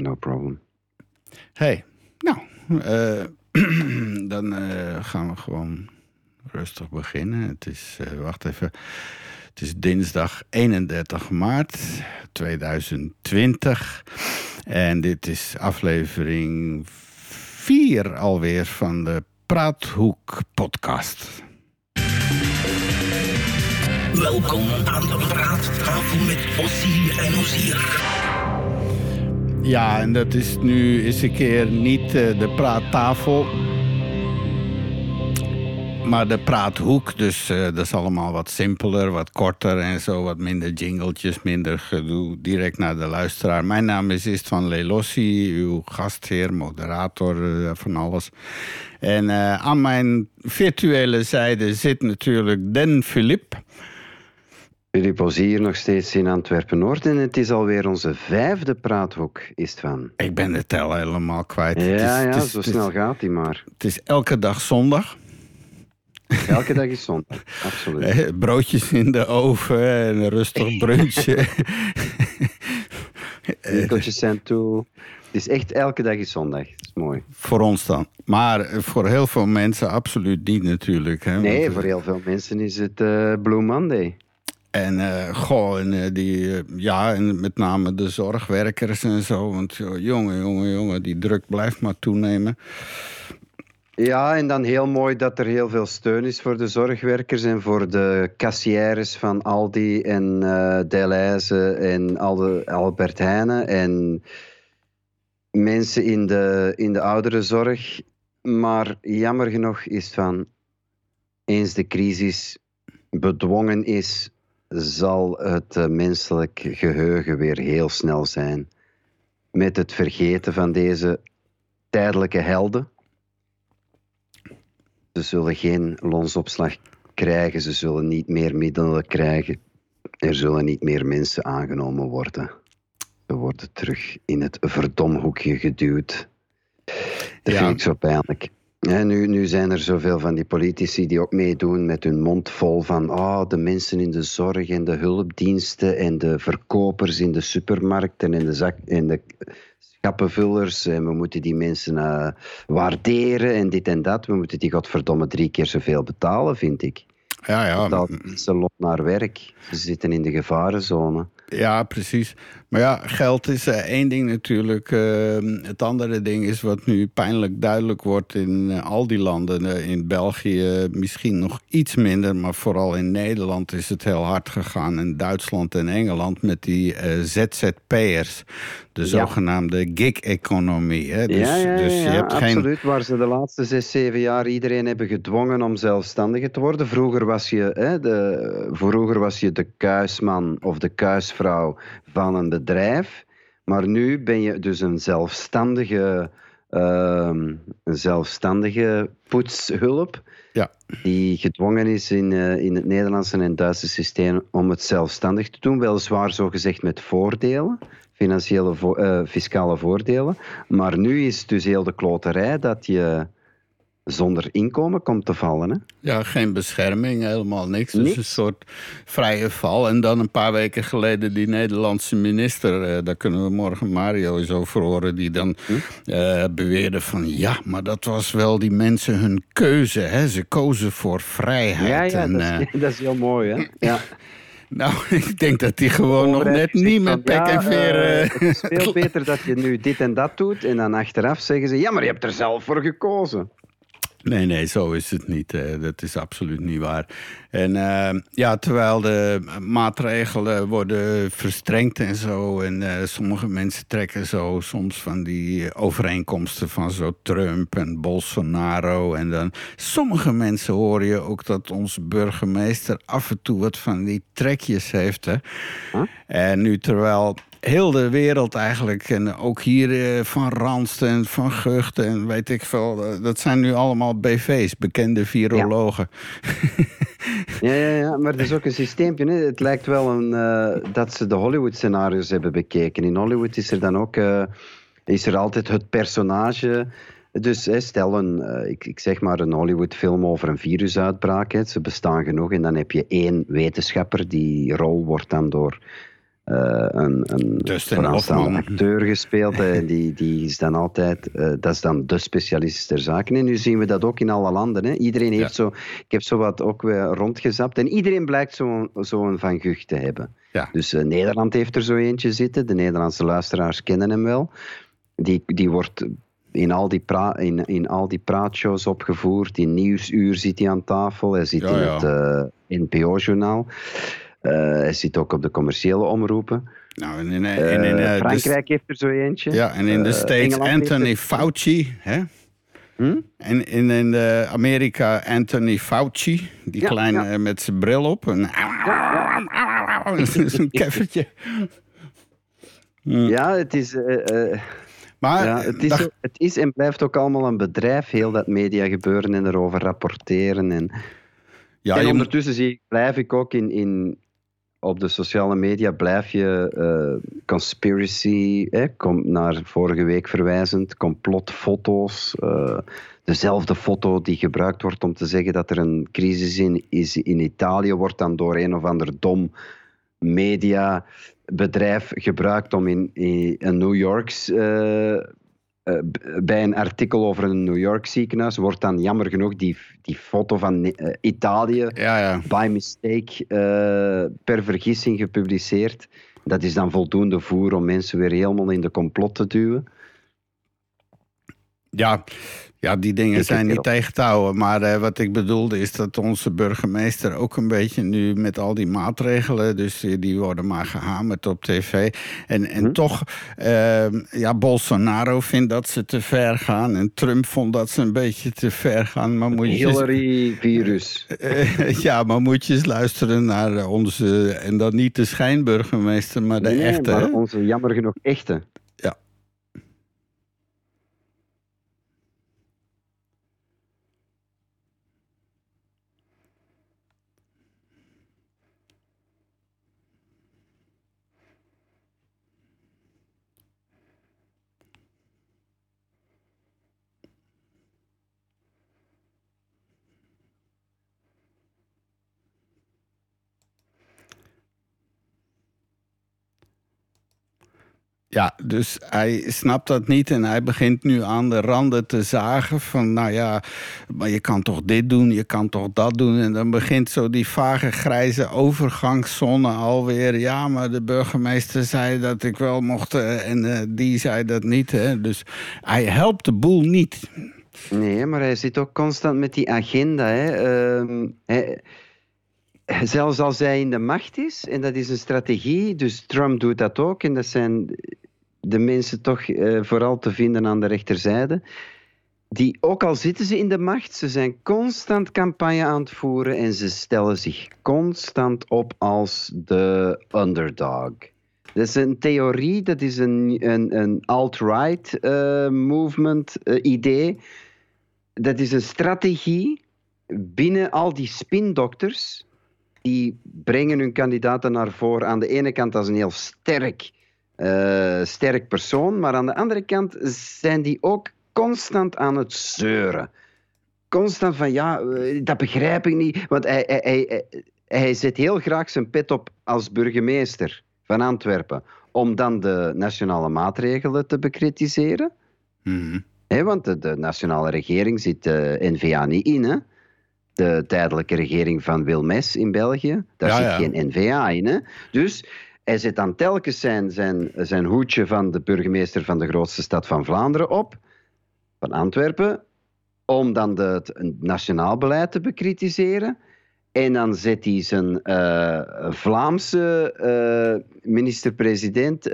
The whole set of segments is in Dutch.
No problem. Hey, nou, eh, dan eh, gaan we gewoon rustig beginnen. Het is, eh, wacht even, het is dinsdag 31 maart 2020. En dit is aflevering 4 alweer van de Praathoek podcast. Welkom aan de praattafel met Ossie en Ozier. Ja, en dat is nu eens een keer niet eh, de praattafel, maar de praathoek. Dus eh, dat is allemaal wat simpeler, wat korter en zo. Wat minder jingletjes, minder gedoe. Direct naar de luisteraar. Mijn naam is Istvan Lelossi, uw gastheer, moderator eh, van alles. En aan mijn virtuele zijde zit natuurlijk Den Philip. Filip Ozier nog steeds in Antwerpen-Noord en het is alweer onze vijfde praathoek, is het van. Ik ben de tel helemaal kwijt. Het is- Ja, het ja, is- zo is- snel gaat hij maar. Het is elke dag zondag. Elke dag is zondag, absoluut. Eh, Broodjes in de oven en een rustig brunchje. Winkeltjes zijn toe. Het is echt elke dag is zondag, dat is mooi. voor ons dan. Maar voor heel veel mensen absoluut niet natuurlijk. Hè? Nee, voor heel veel mensen is het eh, Blue Monday. En eh, goh, en, eh, die, eh, ja, en met name de zorgwerkers en zo. Want jongen, jongen, jongen, die druk blijft maar toenemen. Ja, en dan heel mooi dat er heel veel steun is voor de zorgwerkers en voor de kassières van Aldi en eh Delhaize en alle Albert Heijnen en mensen in de, in de ouderenzorg. Maar jammer genoeg is van, eens de crisis bedwongen is, zal het eh, menselijk geheugen weer heel snel zijn. Met het vergeten van deze tijdelijke helden. Ze zullen geen loonsopslag krijgen, ze zullen niet meer middelen krijgen. Er zullen niet meer mensen aangenomen worden. Ze worden terug in het verdomhoekje geduwd. Dat Ja. vind ik zo pijnlijk. Ja, nu, nu zijn er zoveel van die politici die ook meedoen met hun mond vol van oh, de mensen in de zorg en de hulpdiensten en de verkopers in de supermarkten en de, zak, en de schappenvullers. En we moeten die mensen eh, waarderen en dit en dat. We moeten die godverdomme drie keer zoveel betalen, vind ik. Ja, ja, Dat mensen lot naar werk. Ze zitten in de gevarenzone. Ja, precies. Maar ja, geld is eh, één ding natuurlijk. Eh, het andere ding is wat nu pijnlijk duidelijk wordt in eh, al die landen. Eh, in België misschien nog iets minder, maar vooral in Nederland is het heel hard gegaan. En Duitsland en Engeland met die ZZP'ers. De zogenaamde gig-economie. Dus, ja, ja, ja, dus je hebt geen absoluut. Waar ze de laatste zes, zeven jaar iedereen hebben gedwongen om zelfstandiger te worden. Vroeger was je, hè, de, vroeger was je de kuisman of de kuisvrouw van een bedrijf. Maar nu ben je dus een zelfstandige, ehm, een zelfstandige poetshulp. Ja. Die gedwongen is in, eh, in het Nederlandse en Duitse systeem om het zelfstandig te doen. Weliswaar zo gezegd met voordelen, financiële vo- eh, fiscale voordelen. Maar nu is het dus heel de kloterij dat je zonder inkomen komt te vallen. Hè? Ja, geen bescherming, helemaal niks. Dus een soort vrije val. En dan een paar weken geleden die Nederlandse minister... eh, daar kunnen we morgen Mario eens over horen... die dan Hm? eh, beweerde van... ja, maar dat was wel die mensen hun keuze. Hè? Ze kozen voor vrijheid. Ja, ja en, dat, eh, is, dat is heel mooi. Hè? Ja. nou, ik denk dat die gewoon nog net niet met pek en veer... eh, eh, het is veel beter dat je nu dit en dat doet en dan achteraf zeggen ze: ja, maar je hebt er zelf voor gekozen. Nee, nee, zo is het niet. eh, dat is absoluut niet waar. En eh, ja, terwijl de maatregelen worden verstrengd en zo. En eh, sommige mensen trekken zo soms van die overeenkomsten van zo Trump en Bolsonaro. En dan sommige mensen hoor je ook dat onze burgemeester af en toe wat van die trekjes heeft. Hè? Huh? En nu terwijl heel de wereld eigenlijk, en ook hier eh, van Randst en van Gucht en weet ik veel, dat zijn nu allemaal BV's, bekende virologen. Ja, ja, ja, maar het is ook een systeempje. Hè. Het lijkt wel een, eh, dat ze de Hollywood-scenario's hebben bekeken. In Hollywood is er dan ook eh, is er altijd het personage. Dus hè, stel een, ik, ik zeg maar een Hollywood-film over een virusuitbraak. Hè. Ze bestaan genoeg. En dan heb je één wetenschapper. Die rol wordt dan door een, een vooraanstaande Hoffman. acteur gespeeld. hè. die, die is dan altijd, eh, dat is dan de specialist ter zake. En nu zien we dat ook in alle landen. Hè. Iedereen heeft Ja. zo, ik heb zo wat ook weer rondgezapt. En iedereen blijkt zo'n zo'n Van Gugh te hebben. Ja. Dus eh, Nederland heeft er zo eentje zitten. De Nederlandse luisteraars kennen hem wel. Die, die wordt in al, die pra in, in al die praatshows opgevoerd. In Nieuwsuur zit hij aan tafel. Hij zit Ja, in het eh, NPO-journaal. Hij zit ook op de commerciële omroepen. Nou, en in, Eh, en in, eh, de- Frankrijk heeft er zo eentje. ja, en in de Eh, States Engeland Anthony Fauci. Hè? Hm? En in, in de Amerika Anthony Fauci. Die Ja, kleine ja. eh, met zijn bril op. En, Zo'n keffertje. Ja, het is... eh, eh, Maar ja, het, is, dag- het is en blijft ook allemaal een bedrijf, heel dat media gebeuren en erover rapporteren. En, ja, en moet- ondertussen zie ik, blijf ik ook in, in, op de sociale media, blijf je eh, conspiracy, kom naar vorige week verwijzend, complotfoto's. eh, dezelfde foto die gebruikt wordt om te zeggen dat er een crisis in, is in Italië, wordt dan door een of ander dom mediabedrijf gebruikt om in, in een New Yorks. eh, eh, bij een artikel over een New York ziekenhuis wordt dan jammer genoeg die, die foto van eh, Italië ja, ja. by mistake eh, per vergissing gepubliceerd. Dat is dan voldoende voer om mensen weer helemaal in de complot te duwen. Ja, ja, die dingen zijn niet tegen te houden. Maar eh, wat ik bedoelde is dat onze burgemeester ook een beetje nu met al die maatregelen, dus die, worden maar gehamerd op tv. En, en Hm? toch, eh, ja, Bolsonaro vindt dat ze te ver gaan. En Trump vond dat ze een beetje te ver gaan. Maar moet Hillary-virus. eh, ja, maar moet je eens luisteren naar onze, en dan niet de schijnburgemeester, maar de Nee, echte. maar onze jammer genoeg echte. Ja. Dus hij snapt dat niet en hij begint nu aan de randen te zagen van, nou ja, maar je kan toch dit doen, je kan toch dat doen. En dan begint zo die vage grijze overgangszone alweer. Ja, maar de burgemeester zei dat ik wel mocht eh, en eh, die zei dat niet. Hè. Dus hij helpt de boel niet. Nee, maar hij zit ook constant met die agenda. Hè. Ehm, zelfs als hij in de macht is, en dat is een strategie, dus Trump doet dat ook, en dat zijn de mensen toch eh, vooral te vinden aan de rechterzijde, die ook al zitten ze in de macht, ze zijn constant campagne aan het voeren en ze stellen zich constant op als de underdog. Dat is een theorie, dat is een, een, een alt-right eh, movement eh, idee. Dat is een strategie binnen al die spindokters. Die brengen hun kandidaten naar voren aan de ene kant als een heel sterk, eh, sterk persoon, maar aan de andere kant zijn die ook constant aan het zeuren. Constant van ja, eh, dat begrijp ik niet. Want hij, hij, hij, hij zet heel graag zijn pet op als burgemeester van Antwerpen. Om dan de nationale maatregelen te bekritiseren. Mhm. Want de, de nationale regering zit de N-VA niet in. Hè? De tijdelijke regering van Wilmes in België, daar Ja, zit geen N-VA in. Hè? Dus hij zet dan telkens zijn, zijn, zijn hoedje van de burgemeester van de grootste stad van Vlaanderen op, van Antwerpen, om dan de, het nationaal beleid te bekritiseren. En dan zet hij zijn eh, Vlaamse eh, minister-president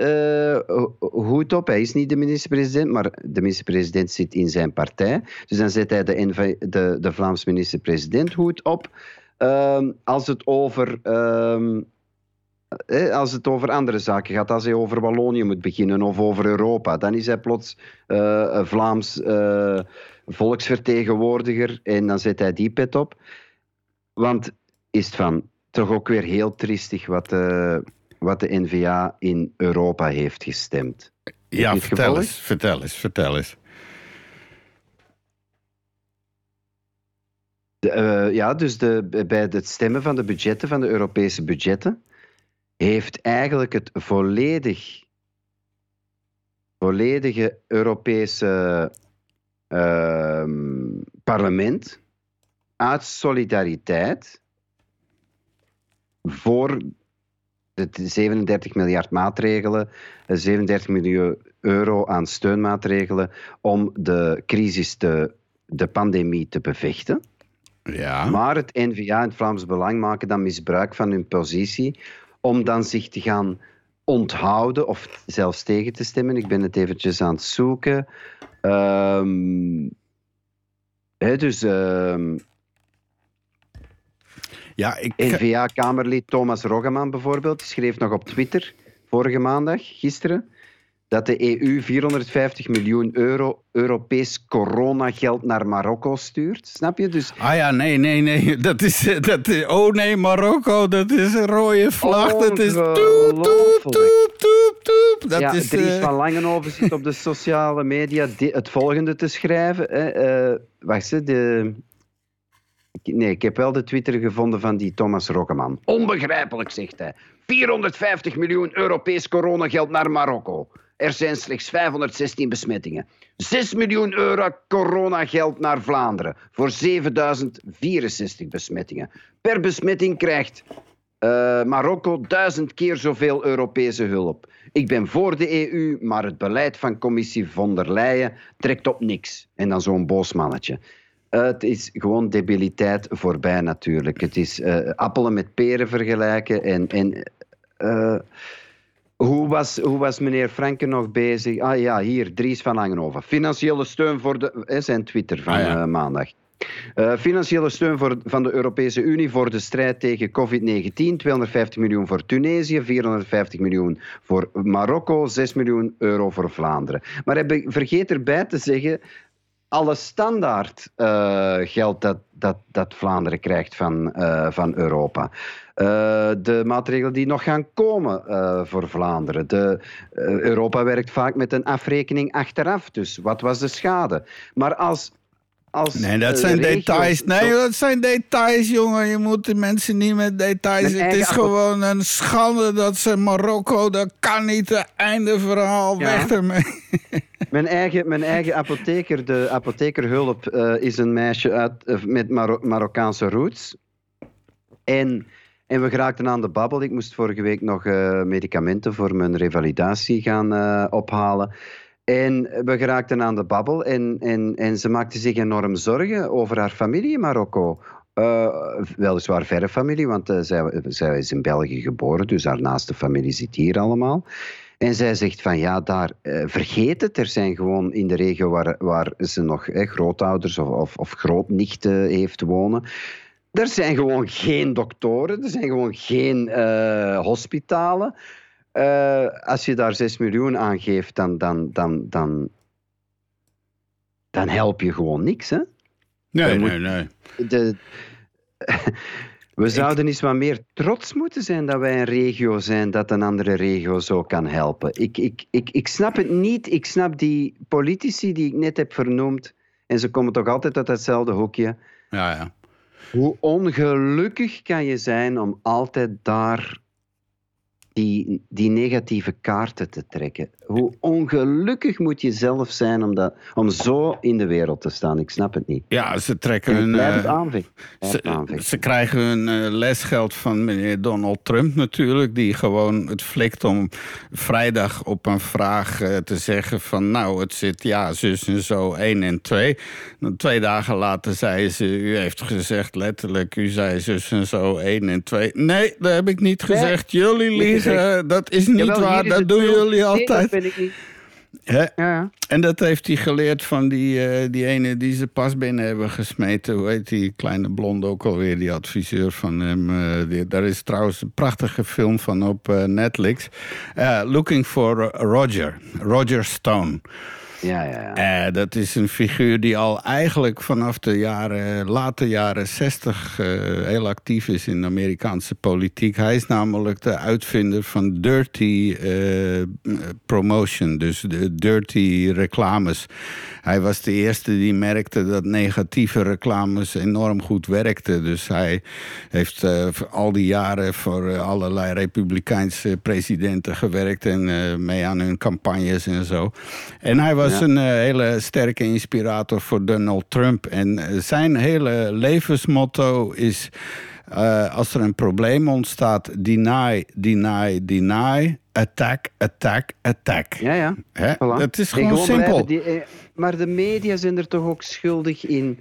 ho- hoed op. Hij is niet de minister-president, maar de minister-president zit in zijn partij. Dus dan zet hij de, de, de Vlaams minister-president hoed op. Ehm, als het over. ehm, eh, als het over andere zaken gaat, als hij over Wallonië moet beginnen of over Europa, dan is hij plots Vlaams volksvertegenwoordiger en dan zet hij die pet op. Want is het van toch ook weer heel triestig wat de, wat de NVA in Europa heeft gestemd. Ja, vertel eens, vertel eens, vertel eens. De, eh, ja, dus de, bij het stemmen van de budgetten, van de Europese budgetten, heeft eigenlijk het volledig, volledige Europese ehm, parlement uit solidariteit voor de 37 miljard maatregelen, eh, 37 miljoen euro aan steunmaatregelen om de crisis, te, de pandemie te bevechten. Ja. Maar het N-VA en het Vlaams Belang maken dan misbruik van hun positie om dan zich te gaan onthouden of zelfs tegen te stemmen. Ik ben het eventjes aan het zoeken. Ehm, dus ehm, ja, ik, N-VA-kamerlid Thomas Roggeman bijvoorbeeld die schreef nog op Twitter vorige maandag, gisteren, dat de EU 450 miljoen euro Europees coronageld naar Marokko stuurt. Snap je? Dus Ah ja, nee, nee, nee. Dat is, dat is, oh nee, Marokko, dat is een rode vlag. Dat is toep, toep, toep, toep, toep. Dat ja, is, Dries eh, van Langenhoven zit op de sociale media di- het volgende te schrijven. Hè. Eh, wacht eens, de... Nee, ik heb wel de Twitter gevonden van die Thomas Rokkeman. Onbegrijpelijk, zegt hij. 450 miljoen Europees coronageld naar Marokko. Er zijn slechts 516 besmettingen. 6 miljoen euro coronageld naar Vlaanderen voor 7064 besmettingen. Per besmetting krijgt eh, Marokko duizend keer zoveel Europese hulp. Ik ben voor de EU, maar het beleid van commissie von der Leyen trekt op niks. En dan zo'n boos mannetje. Het is gewoon debiliteit voorbij natuurlijk. Het is eh, appelen met peren vergelijken. En, en, eh, hoe, was, hoe was meneer Franken nog bezig? Ah ja, hier, Dries van Langenhoven. Financiële steun voor de... eh, zijn Twitter van Ah, ja. maandag. Financiële steun voor, van de Europese Unie voor de strijd tegen COVID-19. 250 miljoen voor Tunesië, 450 miljoen voor Marokko, 6 miljoen euro voor Vlaanderen. Maar hij vergeet erbij te zeggen, alle standaard eh, geld dat, dat, dat Vlaanderen krijgt van, eh, van Europa. Eh, de maatregelen die nog gaan komen voor Vlaanderen. De, Europa werkt vaak met een afrekening achteraf. Dus wat was de schade? Maar als. Als Nee, dat eh, zijn regio- details. Nee, dat zijn details, jongen. Je moet de mensen niet met details. Het is gewoon een schande dat ze Marokko, dat kan niet. de Einde verhaal, Ja. weg ermee. Mijn eigen, mijn eigen apotheker, de apothekerhulp, eh, is een meisje uit, eh, met Maro- Marokkaanse roots. En, en we geraakten aan de babbel. Ik moest vorige week nog medicamenten voor mijn revalidatie gaan ophalen. En we geraakten aan de babbel en, en, en ze maakte zich enorm zorgen over haar familie in Marokko. Eh, weliswaar verre familie, want eh, zij, zij is in België geboren, dus haar naaste familie zit hier allemaal. En zij zegt van ja, daar eh, vergeet het. Er zijn gewoon in de regio waar, waar ze nog eh, grootouders of, of, of grootnichten heeft wonen. Er zijn gewoon geen doktoren, er zijn gewoon geen hospitalen. Eh, als je daar 6 miljoen aan geeft, dan, dan, dan, dan, dan help je gewoon niks. Hè? Nee, moet- nee, nee. De, we zouden eens wat meer trots moeten zijn dat wij een regio zijn dat een andere regio zo kan helpen. Ik, ik, ik, ik snap het niet. Ik snap die politici die ik net heb vernoemd. En ze komen toch altijd uit hetzelfde hoekje. Ja, ja. Hoe ongelukkig kan je zijn om altijd daar die, die negatieve kaarten te trekken? Hoe ongelukkig moet je zelf zijn om, dat, om zo in de wereld te staan? Ik snap het niet. Ja, ze trekken hun... het Ze, ze krijgen hun eh, lesgeld van meneer Donald Trump natuurlijk, die gewoon het flikt om vrijdag op een vraag eh, te zeggen van nou, het zit ja, zus en zo, 1 en 2. Dan twee dagen later zei ze, u heeft gezegd letterlijk, u zei zus en zo, 1 en 2. Nee, dat heb ik niet Nee, gezegd. Jullie liegen, dat is niet Jawel, waar, is dat doen jullie altijd. Ik niet. Hè? Ja, ja. En dat heeft hij geleerd van die, eh, die ene die ze pas binnen hebben gesmeten. Hoe heet die kleine blonde ook alweer, die adviseur van hem. eh, die- daar is trouwens een prachtige film van op eh, Netflix. Looking for Roger, Roger Stone. Ja, ja, ja. Eh, dat is een figuur die al eigenlijk vanaf de jaren, late jaren 60 eh, heel actief is in de Amerikaanse politiek. Hij is namelijk de uitvinder van dirty eh, promotion, dus de dirty reclames. Hij was de eerste die merkte dat negatieve reclames enorm goed werkten. Dus hij heeft al die jaren voor allerlei republikeinse presidenten gewerkt en mee aan hun campagnes en zo. En hij was Ja. een eh, hele sterke inspirator voor Donald Trump. En eh, zijn hele levensmotto is. eh, als er een probleem ontstaat, deny, deny, deny, attack, attack, attack. Ja, ja. Hè? Voilà. Is gewoon simpel. die- maar de media zijn er toch ook schuldig in.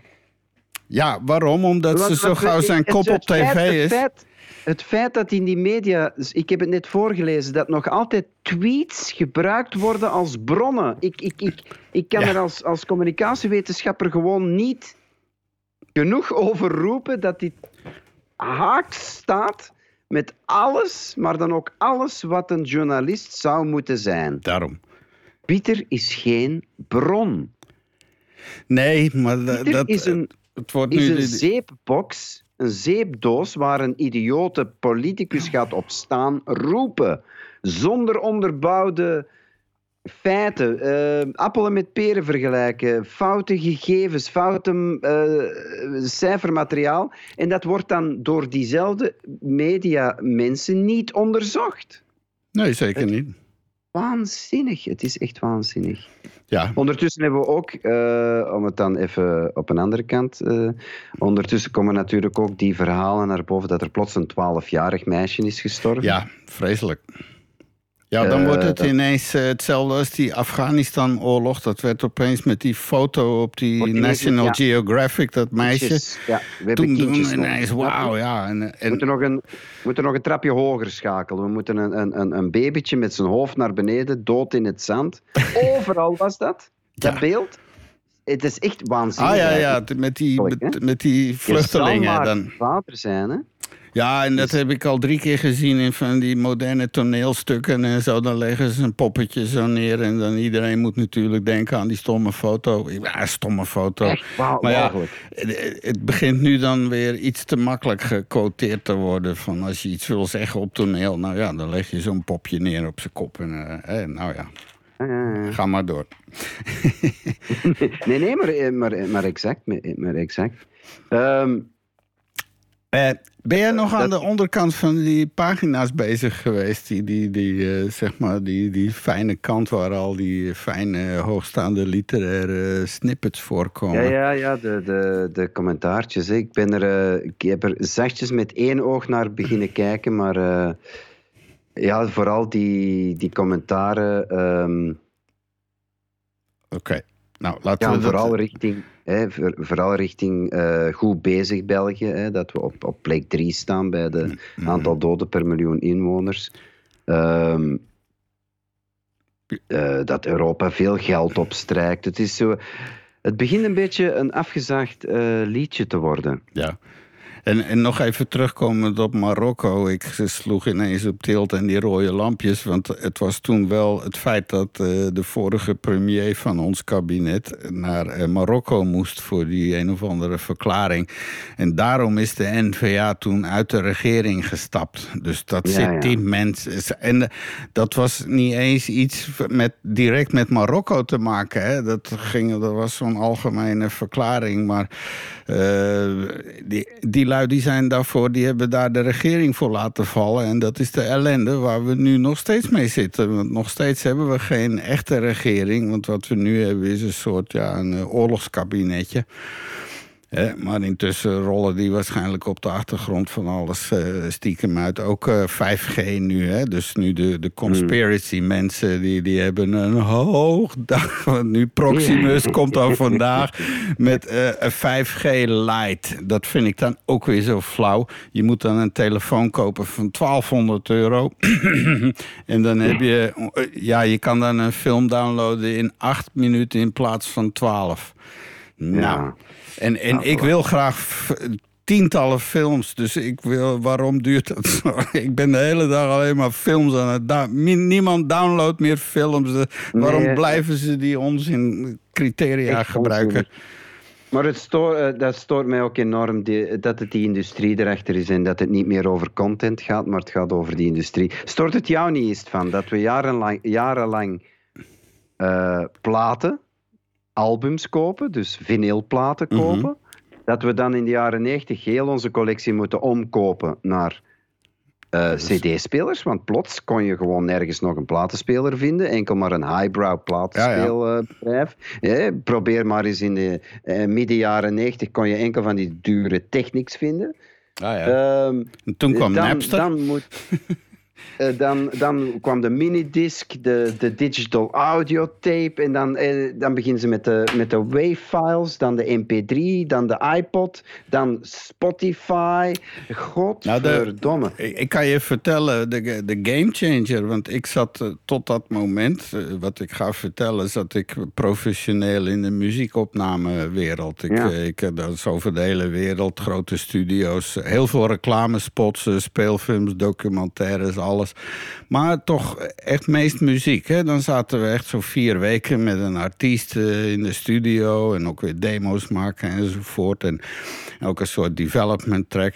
Ja, waarom? Omdat ze Want- zo gauw zijn het- kop op het tv het is. Feit, het feit dat in die media, ik heb het net voorgelezen, dat nog altijd tweets gebruikt worden als bronnen. Ik, ik, ik, ik kan Ja. er als, als communicatiewetenschapper gewoon niet genoeg over roepen dat dit haaks staat met alles, maar dan ook alles wat een journalist zou moeten zijn. Daarom. Twitter is geen bron. Nee, maar Twitter dat, is een, het wordt is nu... een zeepbox, een zeepdoos waar een idiote politicus gaat op staan roepen. Zonder onderbouwde feiten. eh, appelen met peren vergelijken. Foute gegevens, foute eh, cijfermateriaal. En dat wordt dan door diezelfde mediamensen niet onderzocht. Nee, zeker niet. Waanzinnig. Het is echt waanzinnig. Ja, Ondertussen hebben we ook, eh, om het dan even op een andere kant. eh, ondertussen komen natuurlijk ook die verhalen naar boven dat er plots een 12-jarig meisje is gestorven. ja, vreselijk. Ja, dan Eh, wordt het dat- ineens eh, hetzelfde als die Afghanistan-oorlog. Dat werd opeens met die foto op die, National ja. Geographic, dat meisje. Kindjes. Ja, we hebben Toen, toen kindjes ineens, wauw, ja. En, We en, moeten, nog een, we moeten nog een trapje hoger schakelen. We moeten een, een, een, babytje met zijn hoofd naar beneden, dood in het zand. Overal was dat, dat Ja. beeld. Het is echt waanzinnig. ah ja, ja, met die, met, met die vluchtelingen dan. vader zijn, hè? Ja, en dat heb ik al drie keer gezien in van die moderne toneelstukken en zo. Dan leggen ze een poppetje zo neer en dan iedereen moet natuurlijk denken aan die stomme foto. Ja, stomme foto. Maar ja, het, het begint nu dan weer iets te makkelijk gequoteerd te worden. Van als je iets wil zeggen op toneel, nou ja, dan leg je zo'n popje neer op zijn kop. En eh, eh, nou ja, ja. ga maar door. Nee, nee, maar, eh, maar, maar exact. Maar, maar exact. Ehm, Eh, ben jij nog aan dat- de onderkant van die pagina's bezig geweest? Die, die, die, eh, zeg maar, die, die fijne kant waar al die fijne, hoogstaande literaire snippets voorkomen. ja, ja, ja, de, de, de commentaartjes. Ik, ben er, eh, ik heb er zachtjes met één oog naar beginnen kijken, maar eh, ja, vooral die, die commentaren ehm, Oké, nou laten we dat... vooral richting, hè, voor- vooral richting eh, goed bezig België. Hè, dat we op, op plek 3 staan bij de Mhm. aantal doden per miljoen inwoners. Ehm, eh, dat Europa veel geld opstrijkt. Het, is zo, het begint een beetje een afgezaagd eh, liedje te worden. Ja. En, en nog even terugkomend op Marokko. Ik sloeg ineens op tilt en die rode lampjes. Want het was toen wel het feit dat eh, de vorige premier van ons kabinet naar eh, Marokko moest voor die een of andere verklaring. En daarom is de N-VA toen uit de regering gestapt. Dus dat Ja, zit ja. die mensen. En eh, dat was niet eens iets met, direct met Marokko te maken. Hè. Dat, ging, dat was zo'n algemene verklaring. Maar die, die die zijn daarvoor, die hebben daar de regering voor laten vallen. En dat is de ellende waar we nu nog steeds mee zitten. Want nog steeds hebben we geen echte regering. Want wat we nu hebben is een soort ja, een eh, oorlogskabinetje. Maar intussen rollen die waarschijnlijk op de achtergrond van alles eh, stiekem uit. Ook eh, 5G nu. Hè? Dus nu de, de conspiracy mensen die, die hebben een hoog dag. Want nu Proximus komt al vandaag met eh, een 5G light. Dat vind ik dan ook weer zo flauw. Je moet dan een telefoon kopen van 1200 euro. en dan heb je... eh, Ja, je kan dan een film downloaden in 8 minuten in plaats van 12. Nou... En, en Nou, ik wil graag tientallen films. Dus ik wil, waarom duurt dat zo? Ik ben de hele dag alleen maar films aan het min- Niemand downloadt meer films. Eh, Waarom Nee. blijven ze die onzin criteria gebruiken? Maar het eh, dat stoort mij ook enorm die, dat het die industrie erachter is en dat het niet meer over content gaat, maar het gaat over die industrie. Stoort het jou niet eens van dat we jarenlang, jarenlang eh, platen, albums kopen, dus vinylplaten Mhm. kopen, dat we dan in de jaren 90 heel onze collectie moeten omkopen naar eh, CD-spelers? Want plots kon je gewoon nergens nog een platenspeler vinden, enkel maar een highbrow platenspeelbedrijf. Eh, probeer maar eens in de eh, midden jaren 90 kon je enkel van die dure Technics vinden. Ah, ja. Ehm, en toen kwam dan, Napster. Dan, moet, eh, dan, dan kwam de minidisc, de, de digital audio tape. En dan, eh, dan beginnen ze met de, met de WAV-files, dan de MP3, dan de iPod, dan Spotify. Godverdomme. Ik, ik kan je vertellen, de, de game changer. Want ik zat eh, tot dat moment, wat ik ga vertellen, zat ik professioneel in de muziekopnamewereld. Ik, Ja. ik heb dat is over de hele wereld, grote studio's, heel veel reclamespots, speelfilms, documentaires, alles. Maar toch echt meest muziek. Hè? Dan zaten we echt zo vier weken met een artiest eh, in de studio en ook weer demo's maken enzovoort. En ook een soort development track.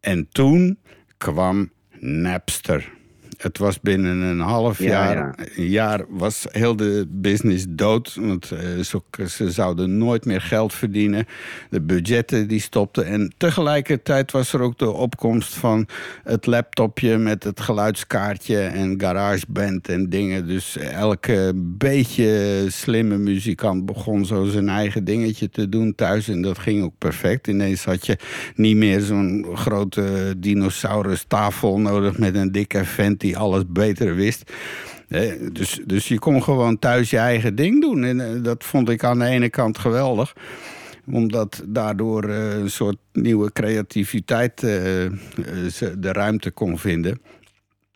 En toen kwam Napster. Het was binnen een half Ja, jaar, ja. een jaar was heel de business dood. Want eh, ze zouden nooit meer geld verdienen. De budgetten die stopten. En tegelijkertijd was er ook de opkomst van het laptopje met het geluidskaartje en garageband en dingen. Dus elke beetje slimme muzikant begon zo zijn eigen dingetje te doen thuis. En dat ging ook perfect. Ineens had je niet meer zo'n grote dinosaurus tafel nodig met een dikke vent die alles beter wist. Dus, dus je kon gewoon thuis je eigen ding doen. En eh, dat vond ik aan de ene kant geweldig omdat daardoor eh, een soort nieuwe creativiteit eh, de ruimte kon vinden.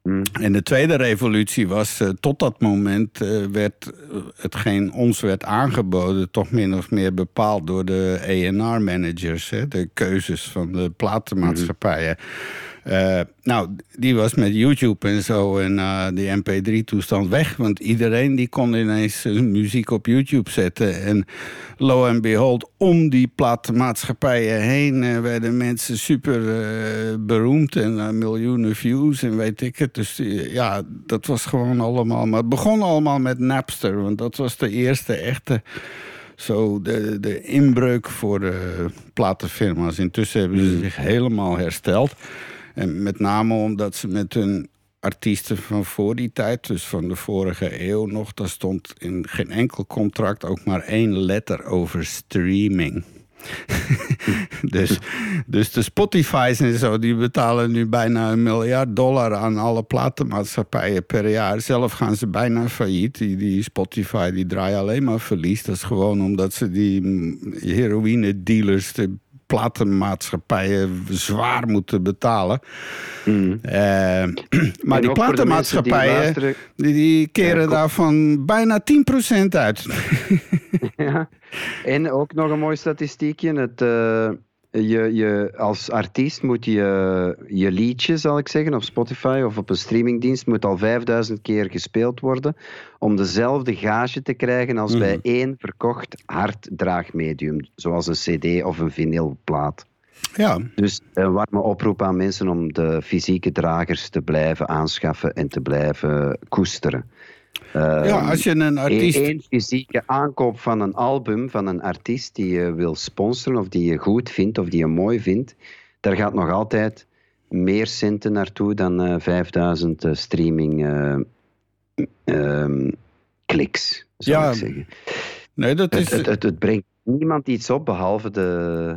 Mm. En de tweede revolutie was, tot dat moment werd hetgeen ons werd aangeboden, toch min of meer bepaald door de ENR-managers, de keuzes van de platenmaatschappijen. Eh, nou, die was met YouTube en zo en eh, die MP3-toestand weg. Want iedereen die kon ineens zijn muziek op YouTube zetten. En lo en behold, om die platenmaatschappijen heen eh, werden mensen super eh, beroemd. En eh, miljoenen views en weet ik het. Dus eh, ja, dat was gewoon allemaal. Maar het begon allemaal met Napster. Want dat was de eerste echte zo de, de inbreuk voor de platenfirma's. Intussen hebben ze zich helemaal hersteld. En met name omdat ze met hun artiesten van voor die tijd, dus van de vorige eeuw nog, daar stond in geen enkel contract ook maar één letter over streaming. dus, dus de Spotify's en zo, die betalen nu bijna een miljard dollar aan alle platenmaatschappijen per jaar. Zelf gaan ze bijna failliet. Die, die Spotify die draaien alleen maar verlies. Dat is gewoon omdat ze die mm, heroïne dealers, de platenmaatschappijen, zwaar moeten betalen. Mm. Eh, maar die platenmaatschappijen, luisteren- die, die keren Ja, daarvan bijna 10% uit. Ja. En ook nog een mooi statistiekje. Het, eh, je, je, als artiest moet je je liedje, zal ik zeggen, op Spotify of op een streamingdienst, moet al 5000 keer gespeeld worden om dezelfde gage te krijgen als bij één verkocht harddraagmedium, zoals een cd of een vinylplaat. Ja, Dus een warme oproep aan mensen om de fysieke dragers te blijven aanschaffen en te blijven koesteren. Ja Ehm, als je een artiest... Eén fysieke aankoop van een album van een artiest die je wil sponsoren of die je goed vindt of die je mooi vindt, daar gaat nog altijd meer centen naartoe dan eh 5000 eh, streaming eh, ehm, kliks, zou Ja, ik zeggen. Nee, dat Het, is... het, het, het brengt niemand iets op behalve de,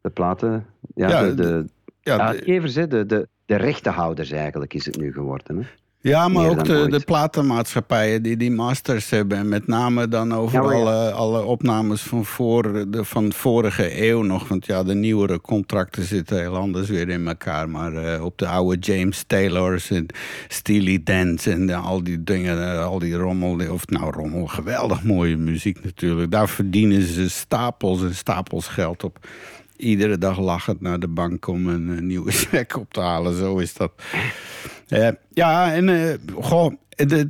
de platen, ja, Ja, de, de ja, de- uitgevers, hè, de, de, de rechtenhouders eigenlijk is het nu geworden. Hè. Ja, maar ook de, de platenmaatschappijen die die masters hebben. En met name dan over Ja, maar ja. alle, alle opnames van, voor, de, van vorige eeuw nog. Want ja, de nieuwere contracten zitten heel anders weer in elkaar. Maar eh, op de oude James Taylors en Steely Dance en al die dingen, eh, al die rommel. Of nou, rommel, geweldig mooie muziek natuurlijk. Daar verdienen ze stapels en stapels geld op. iedere dag lachend naar de bank om een eh, nieuwe track op te halen. Zo is dat. Eh, ja, en eh, goh,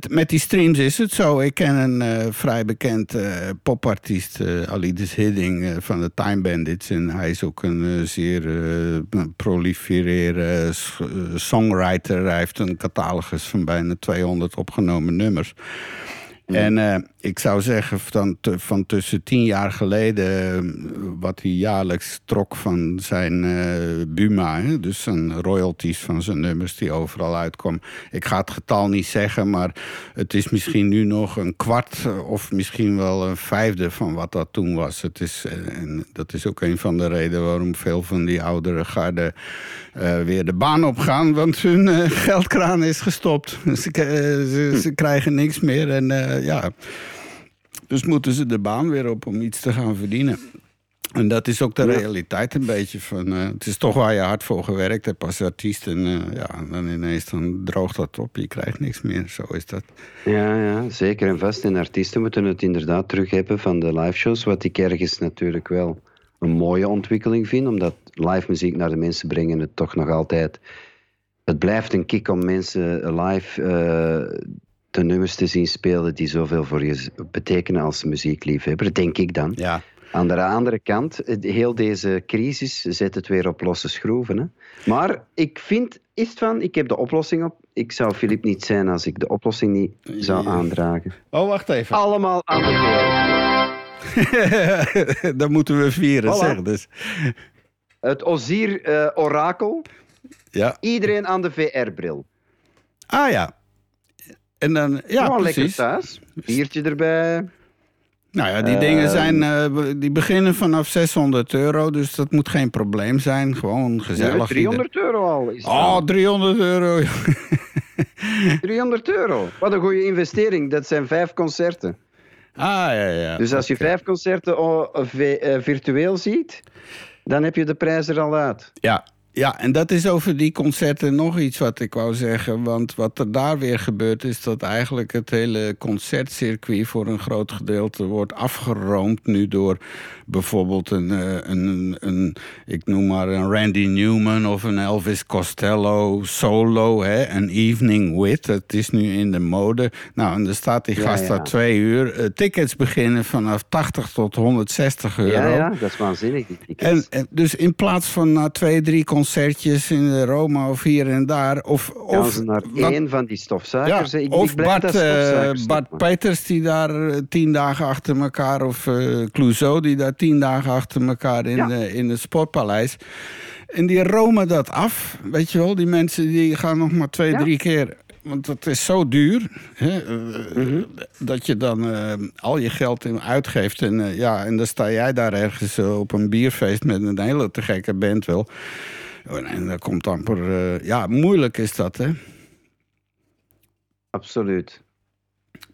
met die streams is het zo. Ik ken een vrij bekend popartiest, Alides Hidding van de Time Bandits. En hij is ook een zeer proliferere songwriter. Hij heeft een catalogus van bijna 200 opgenomen nummers. En ik zou zeggen, van, van tussen tien jaar geleden, eh, wat hij jaarlijks trok van zijn eh, Buma, hè, dus zijn royalties van zijn nummers die overal uitkomen. Ik ga het getal niet zeggen, maar het is misschien nu nog een kwart eh, of misschien wel een vijfde van wat dat toen was. Het is, en dat is ook een van de redenen waarom veel van die oudere garden weer de baan opgaan, want hun geldkraan is gestopt. Ze, ze, ze krijgen niks meer en ja, dus moeten ze de baan weer op om iets te gaan verdienen. En dat is ook de Ja. realiteit een beetje van. eh, het is toch waar je hard voor gewerkt hebt als artiest. En eh, ja, dan ineens dan droogt dat op. Je krijgt niks meer. Zo is dat. Ja, ja, zeker en vast. En artiesten moeten het inderdaad terug hebben van de liveshows. Wat ik ergens natuurlijk wel een mooie ontwikkeling vind. Omdat live muziek naar de mensen brengen het toch nog altijd... Het blijft een kick om mensen live eh, de nummers te zien spelen die zoveel voor je betekenen als muziekliefhebber, denk ik dan. Ja. Aan de andere kant, heel deze crisis zet het weer op losse schroeven. Hè? Maar ik vind, is het van, ik heb de oplossing op. Ik zou Filip niet zijn als ik de oplossing niet zou aandragen. Oh, wacht even. Allemaal aan de dan moeten we vieren, Voilà. zeg. Dus, Het Ozier eh, Orakel, ja. iedereen aan de VR-bril. Ah ja. En dan, ja, Gewoon lekker precies. thuis, biertje erbij. Nou ja, die Eh, dingen zijn, eh, die beginnen vanaf 600 euro, dus dat moet geen probleem zijn. Gewoon gezellig. Nee, 300 euro al. Is Oh, dan. 300 euro. 300 euro. Wat een goede investering. Dat zijn vijf concerten. Ah, ja, ja. Dus als je vijf concerten v- eh, virtueel ziet, dan heb je de prijs er al uit. Ja, ja, en dat is over die concerten nog iets wat ik wou zeggen. Want wat er daar weer gebeurt, is dat eigenlijk het hele concertcircuit voor een groot gedeelte wordt afgeroomd. Nu door bijvoorbeeld een, eh, een, een ik noem maar een Randy Newman of een Elvis Costello solo, hè, een Evening With. Dat is nu in de mode. Nou, en er staat die Ja, gast ja. daar twee uur. Eh, tickets beginnen vanaf 80 tot 160 euro. Ja, ja, dat is waanzinnig. Die En, tickets. en dus in plaats van na twee, drie concertjes in de Roma of hier en daar. Of, of, naar wat- één van die ja, stofzuigers. hè. ik, of ik Bart, eh, Bart. Peters die daar tien dagen achter elkaar. Of eh Clouseau die daar tien dagen achter elkaar in, Ja. de, in het sportpaleis. En die romen dat af. Weet je wel, die mensen die gaan nog maar twee, Ja. drie keer. Want het is zo duur hè, eh, Mhm. dat je dan eh, al je geld in uitgeeft. En, eh, ja, en dan sta jij daar ergens eh, op een bierfeest met een hele te gekke band wel. En, en dan komt amper... eh, ja, moeilijk is dat, hè? Absoluut.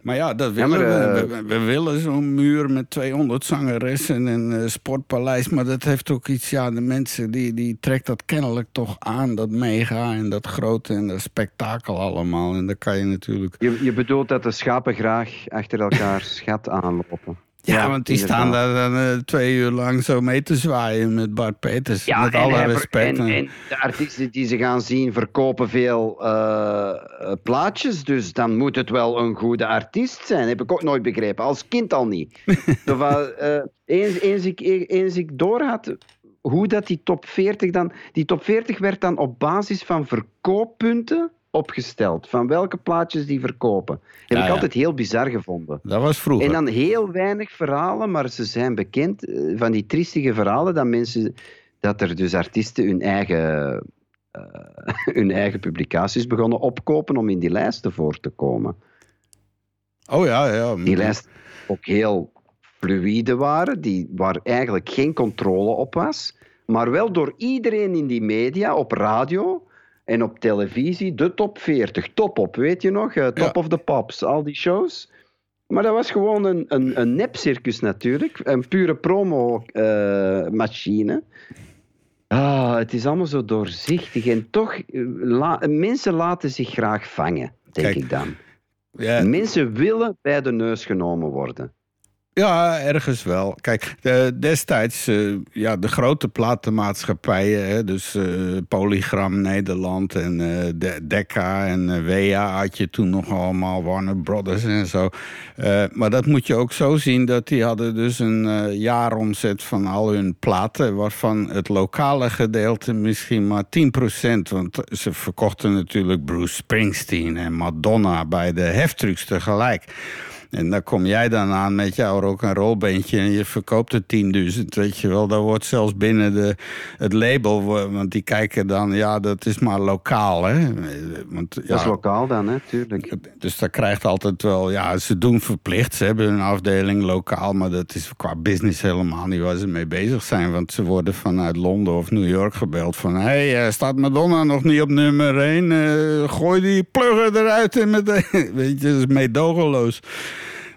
Maar ja, dat Ja, willen we. eh, we. we willen zo'n muur met 200 zangeressen en een eh, sportpaleis. Maar dat heeft ook iets, ja, de mensen die, die trekt dat kennelijk toch aan. Dat mega en dat grote en dat spektakel allemaal. En dan kan je natuurlijk... Je, je bedoelt dat de schapen graag achter elkaar schat aanlopen. Ja, want die inderdaad. staan daar dan eh, twee uur lang zo mee te zwaaien met Bart Peters. Ja, met en, alle respect. en, en de artiesten die ze gaan zien verkopen veel eh, eh, plaatjes. Dus dan moet het wel een goede artiest zijn. Heb ik ook nooit begrepen. Als kind al niet. Eh, eens, eens, ik, eens ik doorhad hoe dat die top 40 dan... Die top 40 werd dan op basis van verkooppunten opgesteld. Van welke plaatjes die verkopen. Heb Ja, ik ja. altijd heel bizar gevonden. Dat was vroeger. En dan heel weinig verhalen, maar ze zijn bekend eh, van die triestige verhalen dat mensen, dat er dus artiesten hun eigen, eh, hun eigen publicaties begonnen opkopen om in die lijsten voor te komen. Oh ja, ja. Die lijsten ook heel fluïde waren, die, waar eigenlijk geen controle op was, maar wel door iedereen in die media, op radio en op televisie, de top 40, top op, weet je nog? Eh, top Ja. of the Pops, al die shows. Maar dat was gewoon een, een, een nepcircus natuurlijk, een pure promo-machine. ah, het is allemaal zo doorzichtig en toch, eh, la- mensen laten zich graag vangen, denk Kijk, ik dan. ja, Mensen willen bij de neus genomen worden. Ja, ergens wel. Kijk, de, destijds, eh, ja, de grote platenmaatschappijen, dus eh, Polygram Nederland en eh, De- Decca en WEA had je toen nog allemaal, Warner Brothers en zo. Maar dat moet je ook zo zien dat die hadden dus een jaaromzet van al hun platen, waarvan het lokale gedeelte misschien maar 10%, want ze verkochten natuurlijk Bruce Springsteen en Madonna bij de heftrucks tegelijk. En dan kom jij dan aan met jouw rock en roll bandje en je verkoopt er 10.000, weet je wel. Dat wordt zelfs binnen de, het label, want die kijken dan, ja, dat is maar lokaal, hè. Want, Dat is ja, lokaal dan, hè, tuurlijk. dus dat krijgt altijd wel, ja, ze doen verplicht. Ze hebben een afdeling lokaal, maar dat is qua business helemaal niet waar ze mee bezig zijn. Want ze worden vanuit Londen of New York gebeld van... hé, hey, eh, staat Madonna nog niet op nummer 1? gooi die plugger eruit en meteen... Weet je, dat is meedogenloos.